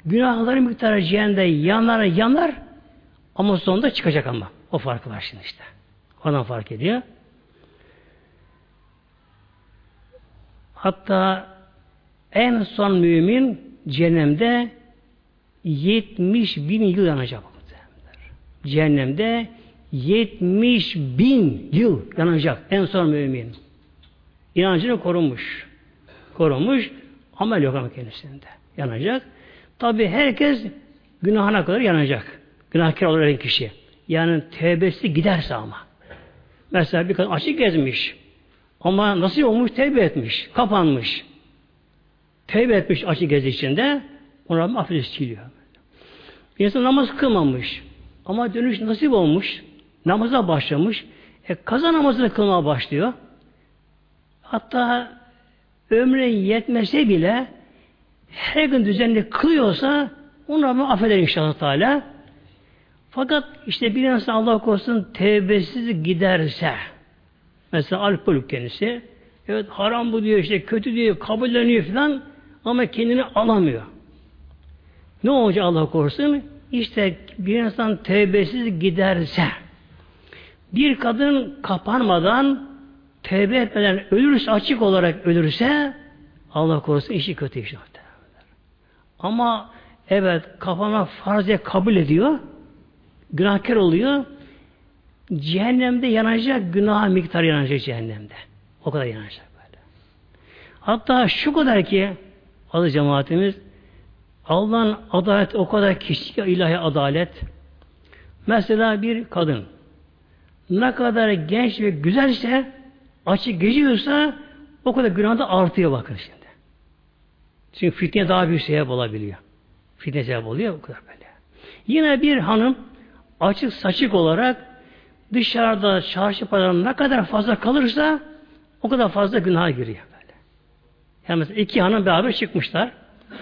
günahları miktarı cehennemde yanar yanar ama sonunda çıkacak ama. O farkı var şimdi işte. Ondan fark ediyor. Hatta en son mümin cehennemde 70 bin yıl yanacak. Cehennemde 70 bin yıl yanacak en son mümin. İnancını korunmuş. Korunmuş. Amel yok ama kendisinde. Yanacak. Tabi herkes günahına kadar yanacak. Günahkar olan kişi. Yani tevbesi giderse ama. Mesela bir kadın açık gezmiş. Ama nasıl olmuş? Tevbe etmiş. Kapanmış. Tevbe etmiş açık gezi içinde. Ona Rabbim. Bir insan namaz kılmamış. Ama dönüş nasip olmuş. Namaza başlamış. E, kaza namazını kılmaya başlıyor. Hatta ömrü yetmese bile her gün düzenli kılıyorsa onu Rabbim affeder inşallah Teala. Fakat işte bir insan Allah korusun tevbesiz giderse mesela alkol kendisi evet haram bu diyor işte kötü diyor kabulleniyor falan ama kendini alamıyor. Ne olacak Allah korusun? İşte bir insan tevbesiz giderse bir kadın kapanmadan tevbe etmeden ölürse açık olarak ölürse Allah korusun işi kötü iş Ama evet kafana farziye kabul ediyor günahkar oluyor cehennemde yanacak günah miktar yanacak cehennemde. O kadar yanacak böyle. Hatta şu kadar ki adı cemaatimiz Allah'ın adalet o kadar kişi ki ilahi adalet. Mesela bir kadın ne kadar genç ve güzelse açık geziyorsa o kadar günah da artıyor bakın şimdi. Çünkü fitne daha büyük sebep olabiliyor. Fitne sebep oluyor o kadar böyle. Yine bir hanım açık saçık olarak dışarıda çarşı pazarında ne kadar fazla kalırsa o kadar fazla günah giriyor böyle. Yani mesela iki hanım beraber çıkmışlar.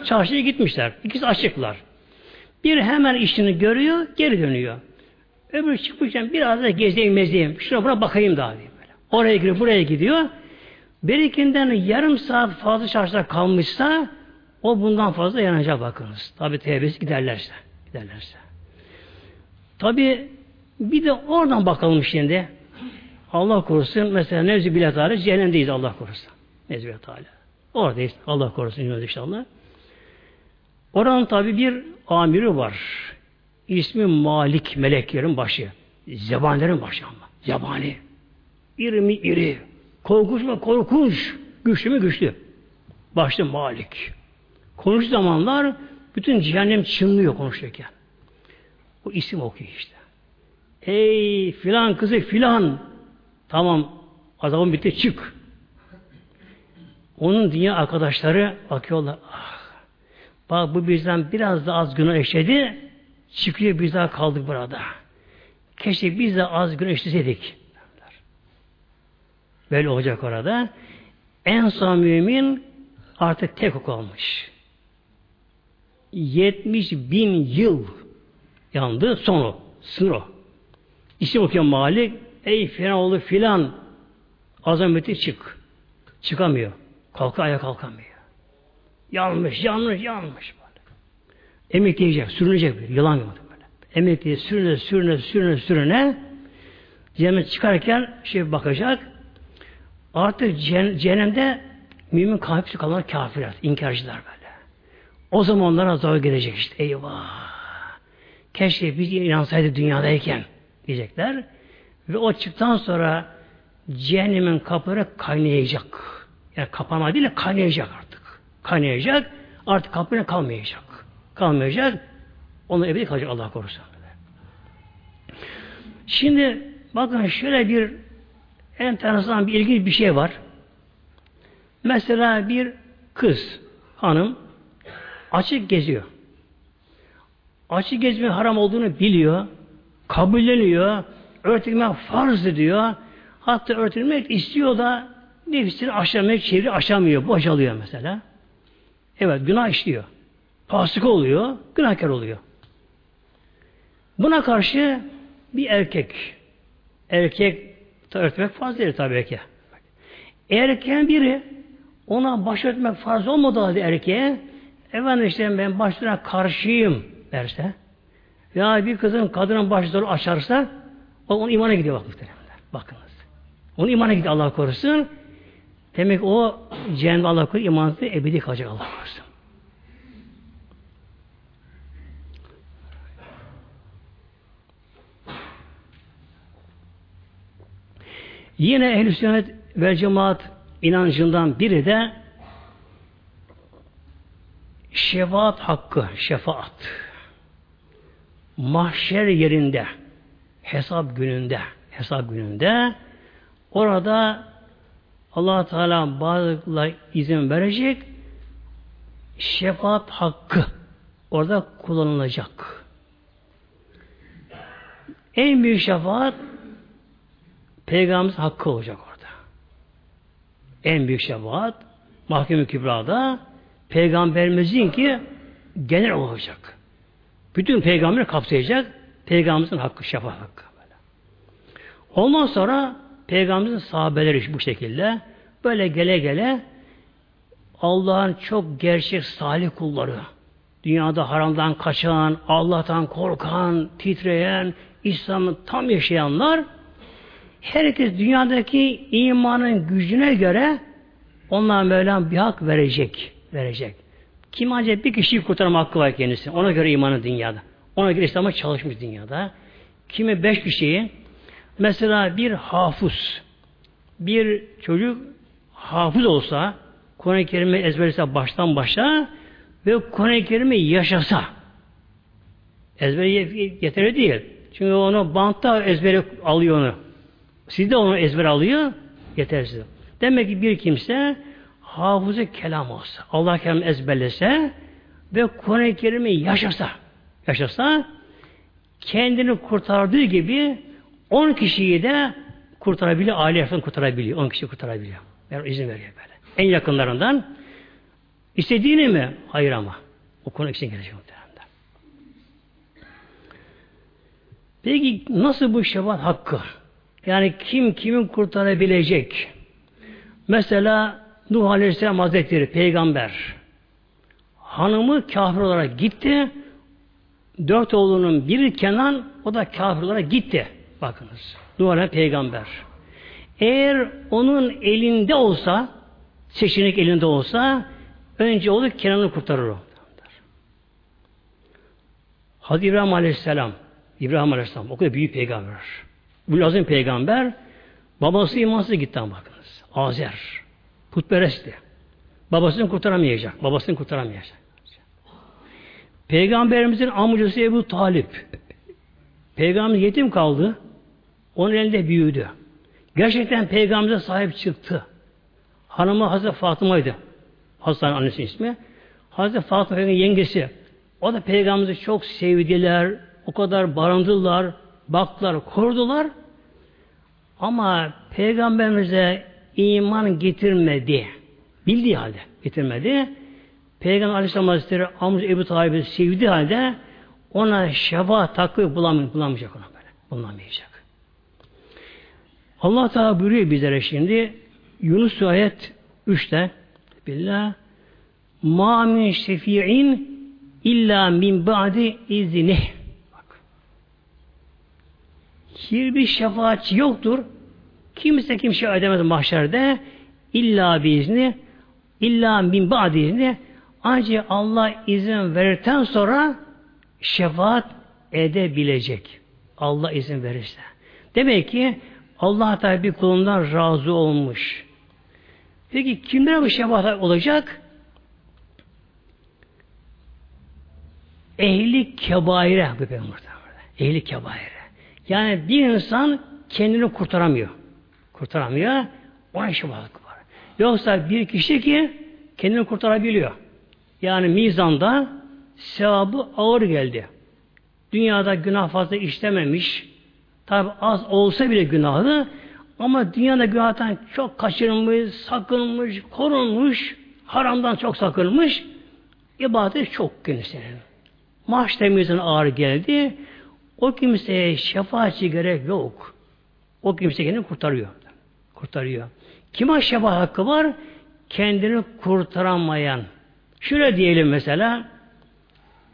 Çarşıya gitmişler. İkisi açıklar. Bir hemen işini görüyor, geri dönüyor. Öbürü çıkmışken biraz da gezeyim mezeyim. Şuna buna bakayım daha diye böyle. Oraya gidiyor, buraya gidiyor. Birikinden yarım saat fazla çarşıda kalmışsa o bundan fazla yanacak bakınız. Tabi tevbesi giderlerse. Giderlerse. Tabi bir de oradan bakalım şimdi. Allah korusun mesela nevzi bilatari cehennemdeyiz Allah korusun. Nevzi bilatari. Oradayız. Allah korusun inşallah. Oranın tabi bir amiri var. İsmi Malik meleklerin başı. Zebanilerin başı ama. Zebani. İri mi iri. Korkunç mu korkunç. Güçlü mü güçlü. Başta Malik. Konuş zamanlar bütün cehennem çınlıyor konuşurken. O isim okuyor işte. Ey filan kızı filan. Tamam azabın bitti çık. Onun dünya arkadaşları bakıyorlar. Ah, bak bu bizden biraz da az günah işledi. Çıkıyor biz daha kaldık burada. Keşke biz de az günah işleseydik. Böyle olacak orada. En son mümin artık tek olmuş. 70 bin yıl yandı sonu. Sınır o. İsim okuyan Malik ey filan filan azameti çık. Çıkamıyor. Kalka ayağa kalkamıyor. Yanmış, yanmış, yanmış. Emekleyecek, sürünecek bir yılan gibi böyle. Emekliye sürüne, sürüne, sürüne, sürüne cehennem çıkarken şey bakacak artık cehennemde Mümin kalpsi kalanlar kafirler, inkarcılar böyle. O zaman onlara zor gelecek işte. Eyvah! Keşke biz inansaydık dünyadayken diyecekler. Ve o çıktıktan sonra cehennemin kapıları kaynayacak. Yani kapama değil de kaynayacak artık. Kaynayacak. Artık kapıları kalmayacak. Kalmayacak. Onu ebedi kalacak Allah korusun. Şimdi bakın şöyle bir enteresan bir ilginç bir şey var. Mesela bir kız, hanım açık geziyor. Açık gezmenin haram olduğunu biliyor, kabulleniyor, örtülmek farz diyor. Hatta örtülmek istiyor da nefsini aşamak çeviri aşamıyor, bocalıyor mesela. Evet, günah işliyor. Fasık oluyor, günahkar oluyor. Buna karşı bir erkek, erkek örtmek farz değil tabii ki. Erkeğin biri ona baş örtmek farz olmadığı halde erkeğe efendim işte ben başlarına karşıyım derse ya bir kızın kadının başları açarsa o onun imana gidiyor bak muhtemelen. Bakınız. Onun imana gidiyor Allah korusun. Demek o cehennem Allah korusun imansız ebedi kalacak Allah korusun. Yine ehl-i sünnet ve cemaat inancından biri de şefaat hakkı, şefaat. Mahşer yerinde, hesap gününde, hesap gününde orada allah Teala bazılar izin verecek şefaat hakkı orada kullanılacak. En büyük şefaat Peygamberimiz hakkı olacak orada. En büyük şefaat mahkeme kübrada Peygamberimizin ki genel olacak. Bütün peygamberi kapsayacak Peygamberimizin hakkı, şefaat hakkı. Böyle. Ondan sonra Peygamberimizin sahabeleri bu şekilde böyle gele gele Allah'ın çok gerçek salih kulları, dünyada haramdan kaçan, Allah'tan korkan, titreyen, İslam'ı tam yaşayanlar herkes dünyadaki imanın gücüne göre onlara Mevlam bir hak verecek. Verecek. Kim ancak bir kişiyi kurtarma hakkı var kendisi. Ona göre imanı dünyada. Ona göre İslam'a çalışmış dünyada. Kimi beş kişiyi mesela bir hafız bir çocuk hafız olsa Kur'an-ı Kerim'i ezberlese baştan başa ve Kur'an-ı Kerim'i yaşasa ezberi yeterli değil. Çünkü onu bantta ezberi alıyor onu. Siz de onu ezber alıyor, yetersiz. Demek ki bir kimse hafızı kelam olsa, Allah kelam ezberlese ve Kur'an-ı Kerim'i yaşasa, yaşasa kendini kurtardığı gibi on kişiyi de kurtarabiliyor, aile efendim kurtarabiliyor, on kişi kurtarabiliyor. Yani izin veriyor böyle. En yakınlarından istediğini mi? Hayır ama. O konu için gelecek muhtemelen. Peki nasıl bu şefaat hakkı? Yani kim kimin kurtarabilecek? Mesela Nuh Aleyhisselam Hazretleri peygamber hanımı kafir olarak gitti. Dört oğlunun biri Kenan o da kafir olarak gitti. Bakınız. Nuh Aleyhisselam peygamber. Eğer onun elinde olsa seçenek elinde olsa önce olur Kenan'ı kurtarır o. Hazreti İbrahim Aleyhisselam İbrahim Aleyhisselam o kadar büyük peygamber. Bu lazım peygamber babası imansız gitti bakınız. Azer. Putperestti. Babasını kurtaramayacak. Babasını kurtaramayacak. Peygamberimizin amcası Ebu Talip. Peygamber yetim kaldı. Onun elinde büyüdü. Gerçekten peygamberimize sahip çıktı. Hanımı Hazreti Fatıma'ydı. Hastanın annesi ismi. Hazreti Fatıma yengesi. O da peygamberimizi çok sevdiler. O kadar barındılar baktılar, korudular. Ama peygamberimize iman getirmedi. Bildiği halde getirmedi. Peygamber Aleyhisselam Hazretleri amca Ebu Talib'i sevdiği halde ona şefaat hakkı bulamayacak, bulamayacak ona böyle. Bulamayacak. Allah Teala buyuruyor bizlere şimdi Yunus ayet 3'te Billah Ma min şefi'in illa min ba'di izinih hiçbir şefaatçi yoktur. Kimse kimse edemez mahşerde illa bir izni illa min ba'dini ancak Allah izin verirten sonra şefaat edebilecek. Allah izin verirse. Demek ki Allah Teala bir kulundan razı olmuş. Peki kimlere bu şefaat olacak? Ehli kebaire bu peygamber. Ehli kebaire. Yani bir insan kendini kurtaramıyor. Kurtaramıyor. Ona şefaat var. Yoksa bir kişi ki kendini kurtarabiliyor. Yani mizanda sevabı ağır geldi. Dünyada günah fazla işlememiş. Tabi az olsa bile günahı ama dünyada günahtan çok kaçırılmış, sakınmış, korunmuş, haramdan çok sakınmış, ibadet çok kimsenin. Maaş temizliğine ağır geldi. O kimseye şefaatçi gerek yok. O kimse kendini kurtarıyor. Kurtarıyor. Kime şefaat hakkı var? Kendini kurtaramayan. Şöyle diyelim mesela,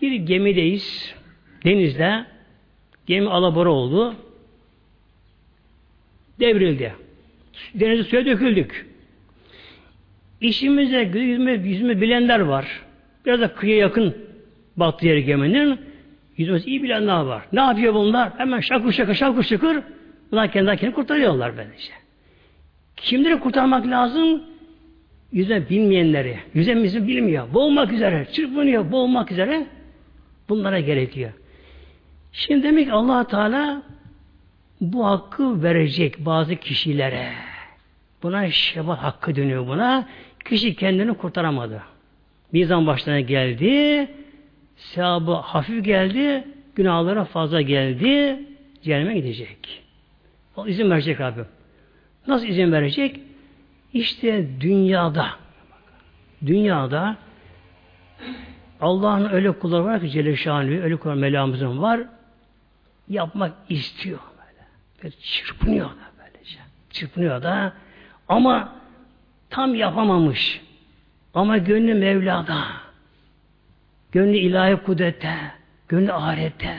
bir gemideyiz, denizde, gemi alabora oldu, devrildi. Denize suya döküldük. İşimize, yüzme, yüzme bilenler var. Biraz da kıyıya yakın battı yeri geminin. Yüzmesi iyi bilenler var. Ne yapıyor bunlar? Hemen şakır şakır şakır şakır bunlar kendi kendini kurtarıyorlar bence. Kimleri kurtarmak lazım? Yüzme bilmeyenleri. Yüzemimizi bilmiyor. Boğulmak üzere. Çırpınıyor. Boğulmak üzere. Bunlara gerekiyor. Şimdi demek allah Teala bu hakkı verecek bazı kişilere. Buna şebat hakkı dönüyor buna. Kişi kendini kurtaramadı. Bir zaman başlarına geldi, sevabı hafif geldi, günahlara fazla geldi, cehenneme gidecek. O izin verecek abi. Nasıl izin verecek? İşte dünyada dünyada Allah'ın öyle kulları var ki Celle Şanlı, öyle kullar melamızın var yapmak istiyor. Böyle çırpınıyor da böylece. Çırpınıyor da ama tam yapamamış. Ama gönlü Mevla'da. Gönlü ilahi kudrette. Gönlü ahirette.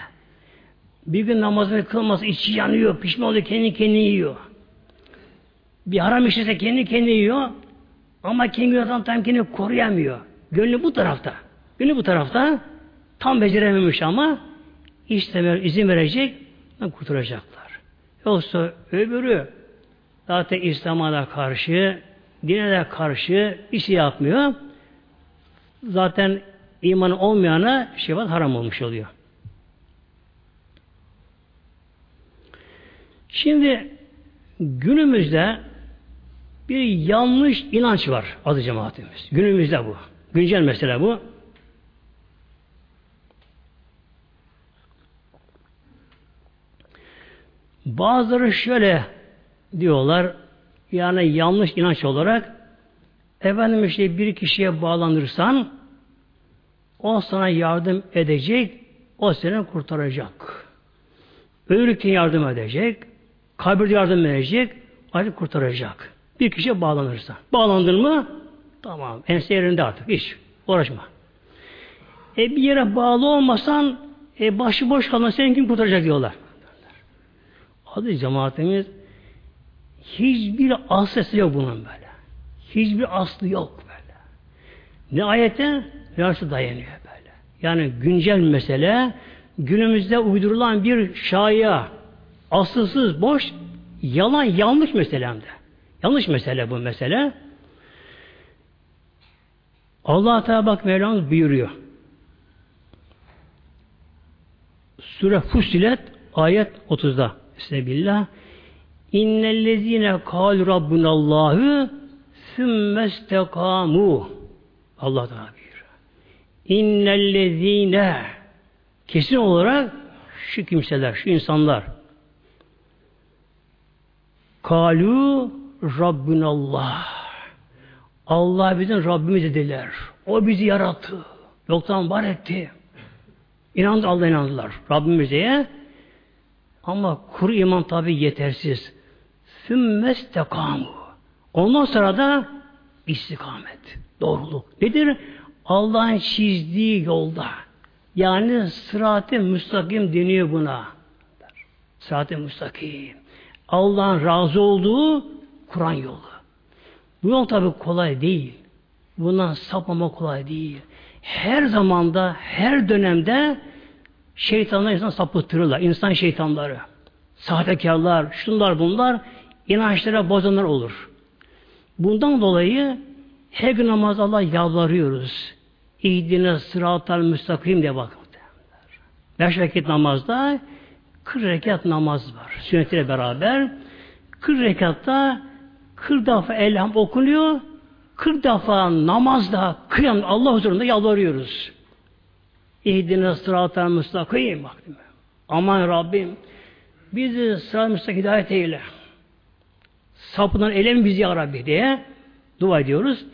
Bir gün namazını kılması içi yanıyor, pişman oluyor, kendi kendini yiyor. Bir haram işlese kendi kendini yiyor. Ama kendi günahdan tam kendini koruyamıyor. Gönlü bu tarafta. Gönlü bu tarafta. Tam becerememiş ama işte izin verecek, kurtulacaklar. Yoksa öbürü zaten İslam'a da karşı, dine de karşı bir şey yapmıyor. Zaten iman olmayana şefaat haram olmuş oluyor. Şimdi günümüzde bir yanlış inanç var adı cemaatimiz. Günümüzde bu. Güncel mesele bu. Bazıları şöyle diyorlar, yani yanlış inanç olarak efendim işte bir kişiye bağlanırsan o sana yardım edecek, o seni kurtaracak. Ölürken yardım edecek, kabirde yardım edecek, ayrı kurtaracak. Bir kişiye bağlanırsa. Bağlandın mı? Tamam. Ense yerinde artık. Hiç. Uğraşma. E bir yere bağlı olmasan e, başı boş kalan seni kim kurtaracak diyorlar. Adı cemaatimiz hiçbir aslı yok bunun böyle. Hiçbir aslı yok. Ne ayete aslı dayanıyor böyle. Yani güncel mesele günümüzde uydurulan bir şaya asılsız, boş, yalan, yanlış meselemde. Yanlış mesele bu mesele. Allah Teala bak Mevlamız buyuruyor. Sure Fussilet ayet 30'da. Sebillah. İnnellezine kâl Rabbunallahu sümmestekamu. Allah Teala buyuruyor. İnnellezine kesin olarak şu kimseler, şu insanlar kalu Rabbunallah Allah bizim Rabbimiz dediler. O bizi yarattı. Yoktan var etti. İnandı Allah inandılar. Rabbimiz diye ama kuru iman tabi yetersiz. Sümmestekamu. Ondan sonra da istikamet. Doğruluk. Nedir? Allah'ın çizdiği yolda. Yani sırat-ı müstakim deniyor buna. Sırat-ı müstakim. Allah'ın razı olduğu Kur'an yolu. Bu yol tabi kolay değil. Bundan sapmama kolay değil. Her zamanda, her dönemde şeytanlar insan sapıttırırlar. İnsan şeytanları. Sahtekarlar, şunlar bunlar inançlara bozanlar olur. Bundan dolayı her gün namaz Allah yalvarıyoruz. İhdine sıratal müstakim diye bakın. Beş vakit namazda 40 rekat namaz var. Sünnetiyle beraber 40 rekatta 40 defa elham okunuyor. 40 defa namazda kıyam Allah huzurunda yalvarıyoruz. İhdine sıratal müstakim. Aman Rabbim bizi sıratal müstakim hidayet eyle. Sapından elem bizi ya Rabbi diye dua ediyoruz.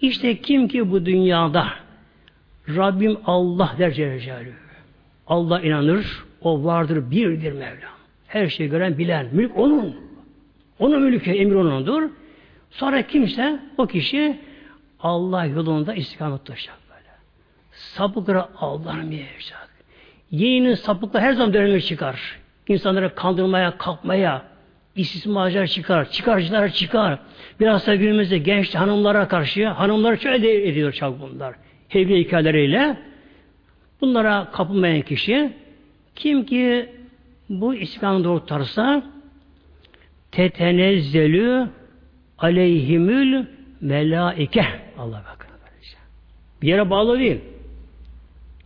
İşte kim ki bu dünyada Rabbim Allah der Celle Allah inanır, o vardır, birdir Mevla. Her şeyi gören, bilen, mülk onun. Onun mülkü, emir onundur. Sonra kimse, o kişi Allah yolunda istikamet tutacak böyle. Sapıkları aldanmayacak. Yeğenin sapıkla her zaman dönemi çıkar. İnsanları kandırmaya, kalkmaya, istismarcılar çıkar, çıkarcılar çıkar. Biraz da günümüzde genç hanımlara karşı, hanımları şöyle ediyor çok bunlar. Evli hikayeleriyle. Bunlara kapılmayan kişi, kim ki bu İslam'ı doğru tutarsa, tetenezzelü aleyhimül melaike. Allah bakın. Bir yere bağlı değil.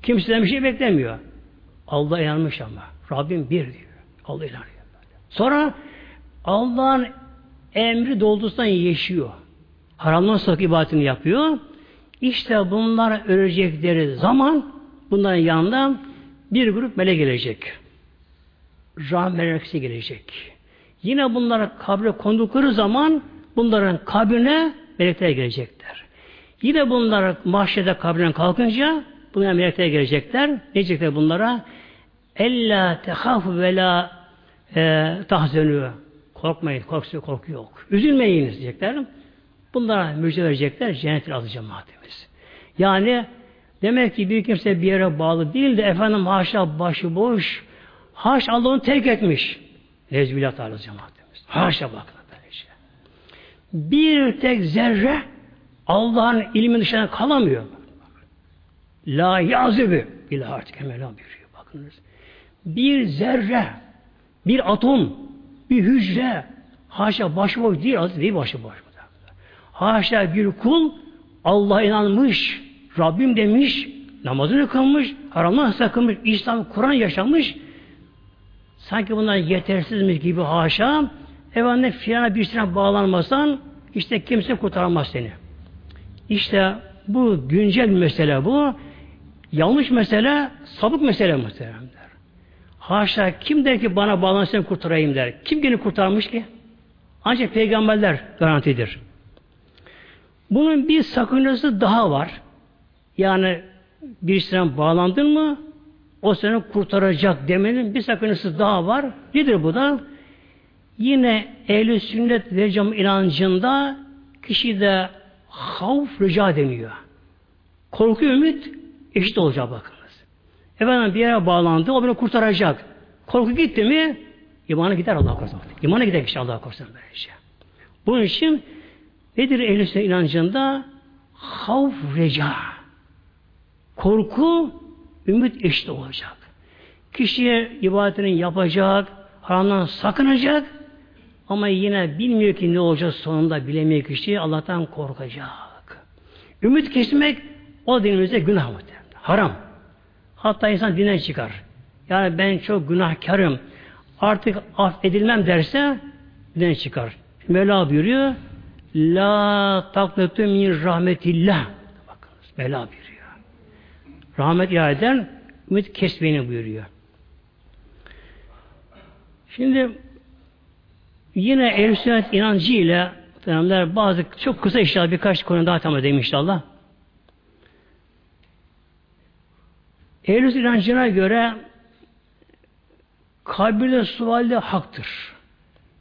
Kimseden bir şey beklemiyor. Allah inanmış ama. Rabbim bir diyor. Allah inanıyor. Sonra Allah'ın emri doldursan yaşıyor. Haramdan sakı ibadetini yapıyor. İşte bunlar ölecekleri zaman bunların yanında bir grup melek gelecek. Rahmet melekisi gelecek. Yine bunlar kabre kondukları zaman bunların kabrine melekler gelecekler. Yine bunlar mahşede kabrinden kalkınca bunlar melekler gelecekler. Ne diyecekler bunlara? Ella tehafu ve la e, tahzenü. Korkmayın, korkusu korku yok. Üzülmeyin diyecekler. Bunlara müjde verecekler, cennetleri alacağım maddemiz. Yani demek ki bir kimse bir yere bağlı değil de efendim haşa başı boş, haş Allah'ını terk etmiş. Nezbilat alacağım maddemiz. Haşa bakın böylece. Bir tek zerre Allah'ın ilmin dışına kalamıyor. La yazıbı bile artık buyuruyor. Bakınız. Bir zerre, bir atom, bir hücre, haşa başıboş değil, değil başıboş. Haşa bir kul Allah inanmış, Rabbim demiş, namazını kılmış, haramdan sakınmış, İslam, Kur'an yaşamış. Sanki bunlar yetersizmiş gibi haşa. Efendim firana bir sene bağlanmasan işte kimse kurtaramaz seni. İşte bu güncel mesele bu. Yanlış mesele, sabık mesele muhteremler. Haşa kim der ki bana bağlansın kurtarayım der. Kim beni kurtarmış ki? Ancak peygamberler garantidir. Bunun bir sakıncası daha var. Yani birisine bağlandın mı o seni kurtaracak demenin bir sakıncası daha var. Nedir bu da? Yine ehli sünnet ve cam inancında kişide havf rica deniyor. Korku ümit eşit olacak bakınız. Efendim bir yere bağlandı, o beni kurtaracak. Korku gitti mi imanı gider Allah korusun. İmanı gider kişi Allah korusun böylece. Bunun için Nedir ehl inancında? Havf reca. Korku, ümit eşit olacak. Kişiye ibadetini yapacak, haramdan sakınacak ama yine bilmiyor ki ne olacak sonunda bilemiyor kişi Allah'tan korkacak. Ümit kesmek o dinimizde günah mı? Haram. Hatta insan dinden çıkar. Yani ben çok günahkarım. Artık affedilmem derse dinden çıkar. Mevla buyuruyor La taknetu min rahmetillah. Bakınız Mevla buyuruyor. Rahmet iadeden ümit kesmeyeni buyuruyor. Şimdi yine sünnet inancı ile bazı çok kısa inşallah birkaç konu daha tamam edeyim inşallah. Ehl-i inancına göre kabirde sualde haktır.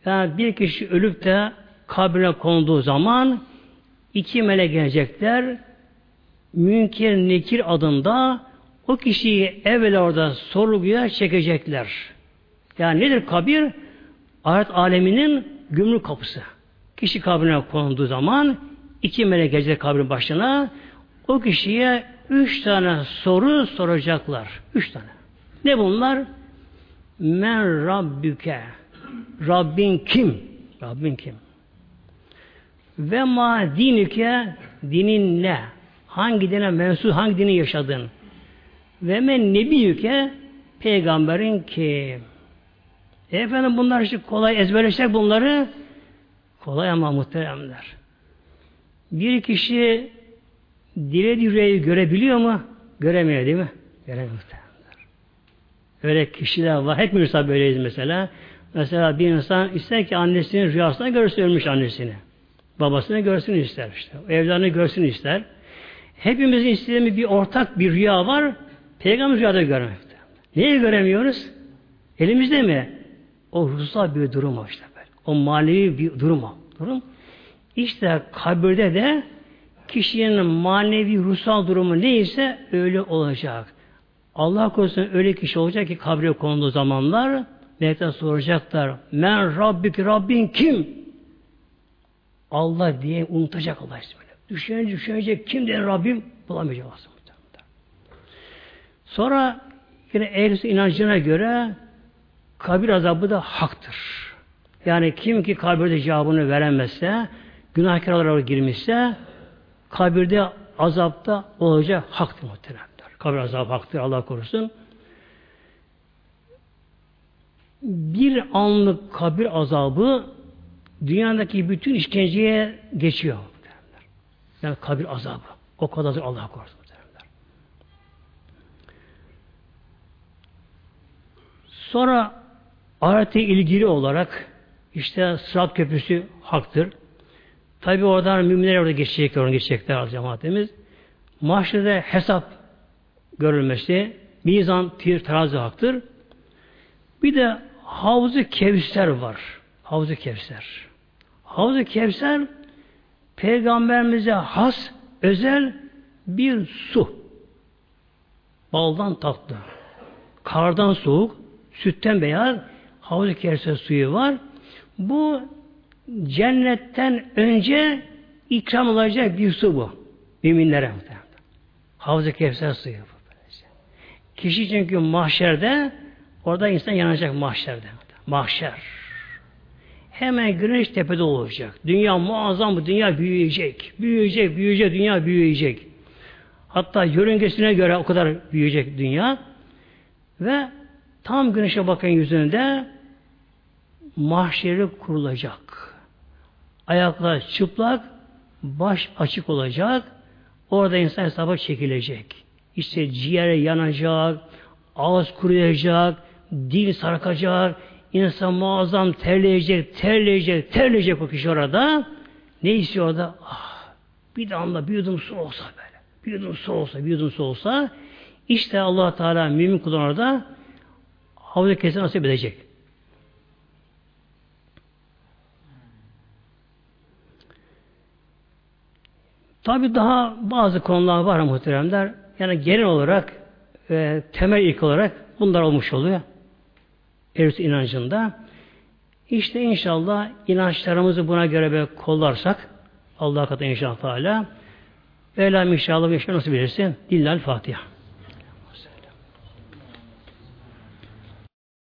Yani bir kişi ölüp de kabrine konduğu zaman iki melek gelecekler. Münker Nekir adında o kişiyi evvel orada sorguya çekecekler. Yani nedir kabir? Ahiret aleminin gümrük kapısı. Kişi kabrine konduğu zaman iki melek gelecek kabrin başına. O kişiye üç tane soru soracaklar. Üç tane. Ne bunlar? Men Rabbüke. Rabbin kim? Rabbin kim? Ve ma dinike dinin ne? Hangi dine mensup, hangi dini yaşadın? Ve men nebiyüke peygamberin kim? E efendim bunlar işte kolay ezberleşecek bunları. Kolay ama muhteremler. Bir kişi dile yüreği görebiliyor mu? Göremiyor değil mi? Göremiyor. Öyle kişiler var. Hepimiz böyleyiz mesela. Mesela bir insan ister ki annesinin rüyasında görsün ölmüş annesini. Babasını görsün ister işte. Evlerini görsün ister. Hepimizin istediğimiz bir ortak bir rüya var. Peygamber rüyada görmek. Neyi göremiyoruz? Elimizde mi? O ruhsal bir durum o işte. O manevi bir durum. Durum. İşte kabirde de kişinin manevi ruhsal durumu neyse öyle olacak. Allah korusun öyle kişi olacak ki kabre konulduğu zamanlar melekler soracaklar. Men Rabbik Rabbin kim? Allah diye unutacak Allah ismini. Düşünecek, düşünecek kim diye Rabbim bulamayacak aslında. Sonra yine ehl inancına göre kabir azabı da haktır. Yani kim ki kabirde cevabını veremezse, günahkar olarak girmişse, kabirde azapta olacak haktır muhteremler. Kabir azabı haktır Allah korusun. Bir anlık kabir azabı dünyadaki bütün işkenceye geçiyor. Yani kabir azabı. O kadar Allah korusun. Sonra ahirete ilgili olarak işte Sırat Köprüsü haktır. Tabi oradan müminler orada geçecekler, onu geçecekler cemaatimiz. Mahşerde hesap görülmesi, mizan, tir, terazi haktır. Bir de Havzu Kevser var. Havzu Kevser. Havzu Kevser peygamberimize has, özel bir su. Baldan tatlı. Kardan soğuk, sütten beyaz Havuz-ı Kevser suyu var. Bu cennetten önce ikram olacak bir su bu. Müminlere muhtemelen. Havuz-ı Kevser suyu bu. Kişi çünkü mahşerde orada insan yanacak mahşerde. Mahşer. Hemen güneş tepede olacak. Dünya muazzam bu. Dünya büyüyecek. Büyüyecek, büyüyecek. Dünya büyüyecek. Hatta yörüngesine göre o kadar büyüyecek dünya. Ve tam güneşe bakan yüzünde mahşeri kurulacak. Ayaklar çıplak, baş açık olacak. Orada insan hesaba çekilecek. İşte ciğer yanacak, ağız kuruyacak, dil sarkacak, insan muazzam terleyecek, terleyecek, terleyecek o kişi orada. Ne istiyor orada? Ah, bir damla bir yudum su olsa böyle. Bir yudum su olsa, bir yudum su olsa işte allah Teala mümin kulun orada havlu kesin nasip edecek. Tabi daha bazı konular var muhteremler. Yani genel olarak e, temel ilk olarak bunlar olmuş oluyor. Erüs inancında. İşte inşallah inançlarımızı buna göre böyle kollarsak Allah katı inşallah Teala Mevlam inşallah şey nasıl bilirsin? Dillal Fatiha.